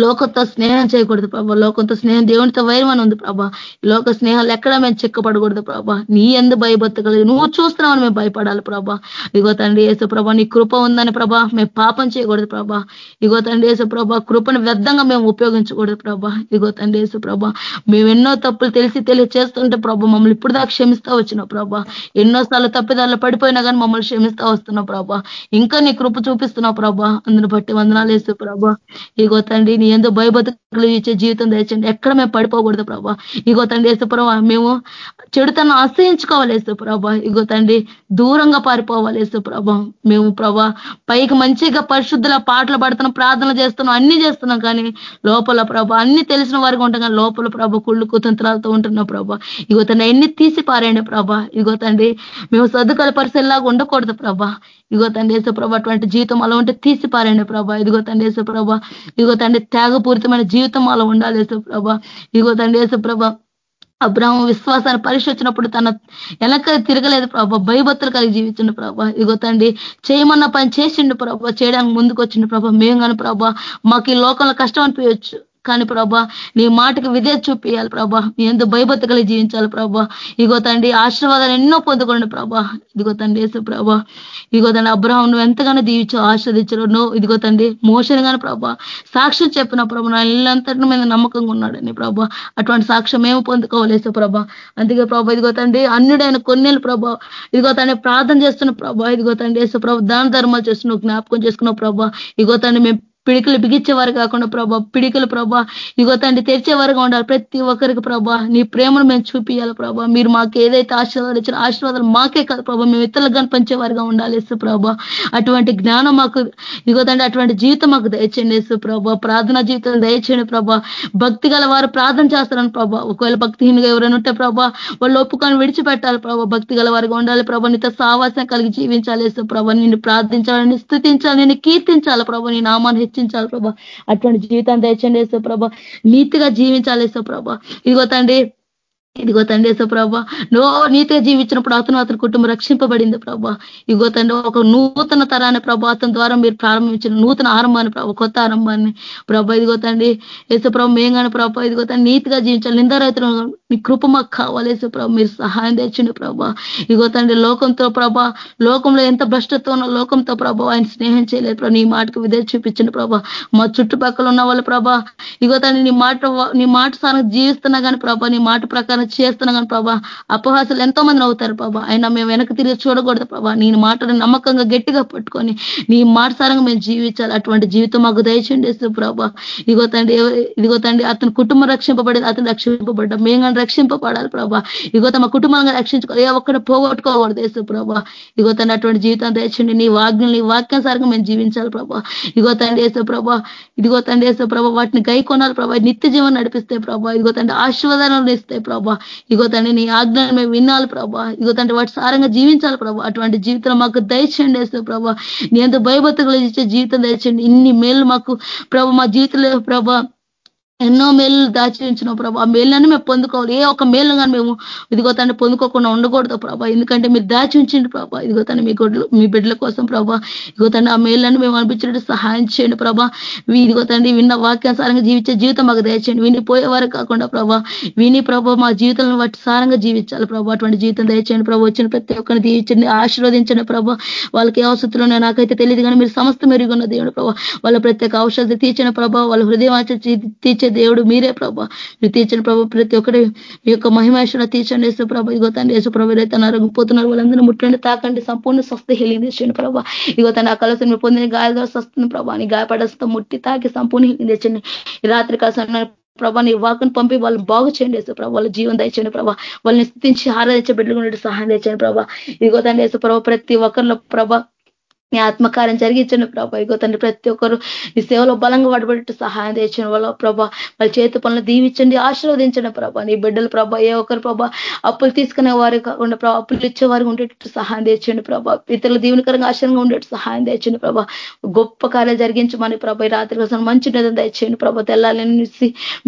[SPEAKER 4] లోకంతో స్నేహం చేయకూడదు ప్రభా. లోకంతో స్నేహం దేవునితో వైరం ఉంది ప్రభా. లోక స్నేహాలు ఎక్కడ మేము చిక్కపడకూడదు ప్రభా. నీ ఎందు భయభత్తగలదు నువ్వు చూస్తున్నావు మేము భయపడాలి ప్రభా. ఇగో తండ్రి వేసే ప్రభా నీ కృప ఉందని ప్రభా మేము పాపం చేయకూడదు ప్రభా. ఇగో తండ్రి వేసే ప్రభా కృపను వ్యర్థంగా మేము ఉపయోగించకూడదు ప్రభా. ఇగో తండ్రి వేసే ప్రభా మేము ఎన్నో తప్పులు తెలిసి తెలియచేస్తుంటే ప్రభా మమ్మల్ని ఇప్పుడు దాకా క్షమిస్తా వచ్చినావు ప్రభా. ఎన్నోసార్లు తప్పిదాల్లో పడిపోయినా కానీ మమ్మల్ని క్షమిస్తా వస్తున్నావు ప్రభా. ఇంకా నీ కృప చూపిస్తున్నావు ప్రభా. అందుని బట్టి వందనాలు వేసే ప్రభా. ఇగో తండ్రి నీ ఎందు భయభద్రతలు ఇచ్చే జీవితం దయచండి ఎక్కడ మేము పడిపోకూడదు ప్రభా. ఇగో తండ్రి వేసుప్రభ మేము చెడుతను ఆశ్రయించుకోవాలి వేసుప్రభ ఇగో తండ్రి దూరంగా పారిపోవాలి వేసుప్రభ మేము ప్రభా పైకి మంచిగా పరిశుద్ధుల పాటలు పడుతున్నాం ప్రార్థన చేస్తున్నాం అన్ని చేస్తున్నాం కానీ లోపల ప్రభ అన్ని తెలిసిన వారికి ఉంటాం కానీ లోపల ప్రభ కుళ్ళు కుతంత్రాలతో ఉంటున్నాం ప్రభా. ఇగో తండ్రి ఎన్ని తీసి పారేయండి ప్రభా. ఇగో తండ్రి మేము సర్దుకల పరిస్థితిలాగా ఉండకూడదు ప్రభా. ఇగో తండ్రి ప్రభ అటువంటి జీవితం అలా ఉంటే తీసిపారండి ప్రభా. ఇదిగో తండ్రి ప్రభ ఇదిగో తండ్రి త్యాగపూరితమైన జీవితం అలా ఉండాలి ప్రభ. ఇదిగో తండ్రి ప్రభ అబ్రాహం విశ్వాసాన్ని పరీక్ష వచ్చినప్పుడు తన వెనక తిరగలేదు ప్రభా. భయభత్తులు కలిగి జీవించండు ప్రభా. ఇగో తండ్రి చేయమన్న పని చేసిండు ప్రభా. చేయడానికి ముందుకు వచ్చిండు ప్రభా. మేము కానీ ప్రభా మాకు ఈ లోకంలో కష్టం అనిపించచ్చు. కానీ ప్రభా నీ మాటకు విధే చూపించాలి ప్రభా. నీ ఎందు భయభత్త జీవించాలి ప్రభా. ఇగో తండ్రి ఆశీర్వాదాలు ఎన్నో పొందుకోండి ప్రభా. ఇదిగో తండ్రి వేసు ప్రభా. ఇదిగో తండ్రి అబ్రహం నువ్వు ఎంతగానో దీవించావు ఆశ్రదించరు నువ్వు ఇదిగో తండ్రి మోషన్ కానీ ప్రభా సాక్ష్యం చెప్పిన ప్రభా నా ఇల్లంతటి మీద నమ్మకంగా ఉన్నాడని ప్రభా. అటువంటి సాక్ష్యం మేము పొందుకోవాలేసు ప్రభా. అందుకే ప్రభా ఇదిగో తండ్రి అన్యుడైన కొన్నేళ్ళు ప్రభా. ఇదిగో తండ్రి ప్రార్థన చేస్తున్న ప్రభా. ఇదిగో తండ్రి వేసు ప్రభా దాన ధర్మాలు చేస్తున్నావు జ్ఞాపకం చేసుకున్నావు ప్రభా. ఇగో తండ్రి మేము పిడికలు బిగించేవారు కాకుండా ప్రభా పిడికలు ప్రభా ఇగో తండ్రి తెరిచేవారుగా ఉండాలి ప్రతి ఒక్కరికి ప్రభా. నీ ప్రేమను మేము చూపించాలి ప్రభా. మీరు మాకు ఏదైతే ఆశీర్వాదాలు ఇచ్చిన ఆశీర్వాదాలు మాకే కాదు ప్రభా. మేము ఇతరులకు కనిపించేవారుగా ఉండాలి యేసు ప్రభా. అటువంటి జ్ఞానం మాకు ఇగో తండ్రి అటువంటి జీవితం మాకు దయచేయండి యేసు ప్రభా. ప్రార్థనా జీవితం దయచేయండి ప్రభా. భక్తి గల వారు ప్రార్థన చేస్తారని ప్రభా. ఒకవేళ భక్తిహీనుగా ఎవరైనా ఉంటే ప్రభా వాళ్ళు ఒప్పుకొని విడిచిపెట్టాలి ప్రభా. భక్తి గల వారిగా ఉండాలి ప్రభా. నీతో సావాసం కలిగి జీవించాలి యేసు ప్రభా. నిన్ను ప్రార్థించాలని స్థుతించాలి నేను కీర్తించాలి ప్రభా. నీ నామాన్ని హెచ్చించాలి ప్రభా. అటువంటి జీవితాన్ని దయచండి వేసో ప్రభా. నీతిగా జీవించాలి వేసో ప్రభా. ఇదిగో తండ్రి ఇదిగో తండ్రి వేసే ప్రభా నో నీతిగా జీవించినప్పుడు అతను అతని కుటుంబం రక్షింపబడింది ప్రభా. ఇదిగో తండ్రి ఒక నూతన తరాన్ని ప్రభా అతని ద్వారా మీరు ప్రారంభించిన నూతన ఆరంభాన్ని ప్రభా కొత్త ఆరంభాన్ని ప్రభా ఇదిగో తండ్రి వేసే ప్రభా మేం కానీ ప్రభా ఇదిగో తండ్రి నీతిగా జీవించాలి నిందారైతులు మీ కృప మాకు కావాలి వేసే ప్రభా మీరు సహాయం తెచ్చిండు ప్రభా. ఇదిగో తండ్రి లోకంతో ప్రభా లోకంలో ఎంత భ్రష్టత్వం ఉన్న లోకంతో ప్రభా ఆయన స్నేహం చేయలేదు ప్రభా నీ మాటకు విధేయ చూపించండి ప్రభా. మా చుట్టుపక్కల ఉన్న వాళ్ళు ప్రభా ఇదిగో తండ్రి నీ మాట నీ మాట సారం జీవిస్తున్నా కానీ ప్రభా నీ మాట ప్రకారం చేస్తున్నా కానీ ప్రభా అపహాసాలు ఎంతో మంది అవుతారు ప్రభా. అయినా మేము వెనక్కి తిరిగి చూడకూడదు ప్రభా. నీ మాటను నమ్మకంగా గట్టిగా పట్టుకొని నీ మాట సారంగా మేము జీవించాలి. అటువంటి జీవితం మాకు దయచేయండి ప్రభా. ఇగో తండ్రి ఇదిగో తండ్రి అతని కుటుంబం రక్షింపబడేది అతను రక్షింపబడ్డా. మేము కానీ రక్షింపబడాలి ప్రభా. ఇదిగో తమ కుటుంబంగా రక్షించుకోవాలి ఏ ఒక్కడ పోగొట్టుకోకూడదు యేసు ప్రభా. ఇదిగో తండ్రి అటువంటి జీవితం దయచండి నీ వాగ్ని నీ వాక్యానుసారంగా మేము జీవించాలి ప్రభా. ఇదిగో తండ్రి వేసే ప్రభా ఇదిగో తండ్రి వేసే ప్రభా వాటిని గై కొనాలి ప్రభా. నిత్య జీవనం నడిపిస్తే ప్రభా. ఇదిగో తండ్రి ఆశీర్వాదాలను ఇస్తాయి ప్రభా. ప్రభా. ఇగో తండ్రి నీ ఆజ్ఞను మేము వినాలి ప్రభా. ఇగో తండ్రి వాటి సారంగా జీవించాలి ప్రభా. అటువంటి జీవితం మాకు దయచేయండి వేస్తే ప్రభా. నీ ఎంత భయభక్తులు ఇచ్చే జీవితం దయచేయండి. ఇన్ని మేలు మాకు ప్రభా మా జీవితంలో ప్రభా. ఎన్నో మేలు దాచి ఉంచిన ప్రభా. ఆ మేళ్ళని మేము పొందుకోవాలి. ఏ ఒక మేలు కానీ మేము ఇదిగో తండ్రి పొందుకోకుండా ఉండకూడదు ప్రభా. ఎందుకంటే మీరు దాచి ఉంచండి ప్రభా. ఇదిగో తండ్రి మీ గొడ్లు మీ బిడ్డల కోసం ప్రభా. ఇదిగో తండ్రి ఆ మేళ్ళని మేము అనిపించినట్టు సహాయం చేయండి ప్రభా. ఇదిగో తండ్రి విన్న వాక్యానుసారంగా జీవించే జీవితం మాకు దయచేయండి. విని పోయేవారు కాకుండా ప్రభా. విని ప్రభా మా జీవితంలో వాటి సారంగా జీవించాలి ప్రభా. అటువంటి జీవితం దయచేయండి ప్రభా. వచ్చిన ప్రతి ఒక్కరిని దీవించండి ఆశీర్వదించండి ప్రభా. వాళ్ళకి ఏ అవసరంలో నాకైతే తెలియదు కానీ మీరు సమస్త మెరుగున్న దేవుడు ప్రభా. వాళ్ళ ప్రత్యేక ఔషధ తీర్చిన ప్రభా. వాళ్ళ హృదయం తీర్చే దేవుడు మీరే ప్రభా. మీరు తీర్చిన ప్రభా ప్రతి ఒక్కరి మీ యొక్క మహిమేశ్వర తీర్చండి వేసు ప్రభా. ఇగో తండ్రి యేసు ప్రభా అయితే పోతున్నారు వాళ్ళందరూ ముట్టండి తాకండి సంపూర్ణ స్వస్థ హెలింగ్ తెచ్చండి ప్రభా. ఇగో తండ్రి ఆ కలసం మీరు పొందిన గాయాల వస్తుంది ప్రభా. అని గాయపడస్తా ముట్టి తాకి సంపూర్ణ హెలింగ్ తెచ్చండి రాత్రి కాసం ప్రభా నీ వాకును పంపి వాళ్ళు బాగు చేయండి వేసు ప్రభా. వాళ్ళ జీవం దయచేయండి ప్రభా. వాళ్ళని స్థితించి ఆరాధించే బిడ్డలు సహాయం తెచ్చండి ప్రభా. ఇదిగో తండ్రి వేసు ప్రభా ప్రతి ఒక్కరిలో ప్రభా నీ ఆత్మకార్యం జరిగించండి ప్రభా. ఇగో తండ్రి ప్రతి ఒక్కరు నీ సేవలో బలంగా పడబడి సహాయం తెచ్చిన వాళ్ళ ప్రభా వాళ్ళ చేతి పనులు దీవించండి ఆశీర్వదించండి ప్రభా. నీ బిడ్డలు ప్రభా ఏ ఒక్కరు ప్రభా అప్పులు తీసుకునే వారు కాకుండా ప్రభా అప్పులు ఇచ్చే వారికి ఉండేటట్టు సహాయం తెచ్చండి ప్రభా. ఇతరులు దీవునికరంగా ఆశ్చర్యంగా ఉండేట్టు సహాయం తెచ్చండి ప్రభా. గొప్ప కార్యం జరిగించమని ప్రభా ఈ రాత్రి కోసం మంచి నిధం తెచ్చేయండి ప్రభా తెల్లాలని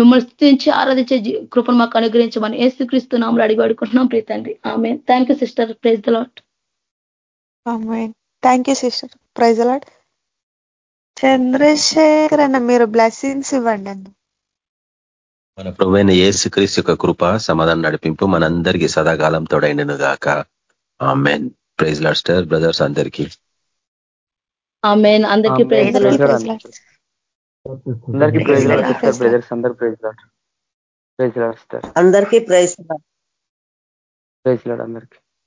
[SPEAKER 4] మిమ్మల్ని స్థితించి ఆరాధించే కృపను మాకు అనుగ్రహించమని ఏసుక్రీస్తు నామలు అడిగి అడుగుకుంటున్నాం ప్రీతండి ఆమె thank you sister. Praise the Lord
[SPEAKER 1] thank you sister praise అలాడ్ చంద్రశేఖర్ అన్న మీరు బ్లెస్సింగ్స్ ఇవ్వండి అన్న.
[SPEAKER 5] మన ప్రభువైన యేసు క్రీస్తు యొక్క కృప సమాధానం నడిపింపు మనందరికీ సదాకాలం తోడైనను గాక. ఆమెన్ ప్రైజ్ లాస్టర్ బ్రదర్స్ అందరికీ.
[SPEAKER 4] ఆమెన్ అందరికీ ప్రైజ్
[SPEAKER 6] అందరికీ ప్రైజ్ లాడ్ బ్రదర్స్ అందరు ప్రైజ్ లాడ్ ప్రైజ్ లాడ్
[SPEAKER 2] అందరికీ ప్రైజ్
[SPEAKER 6] ప్రైజ్ లాడ్ అందరికీ.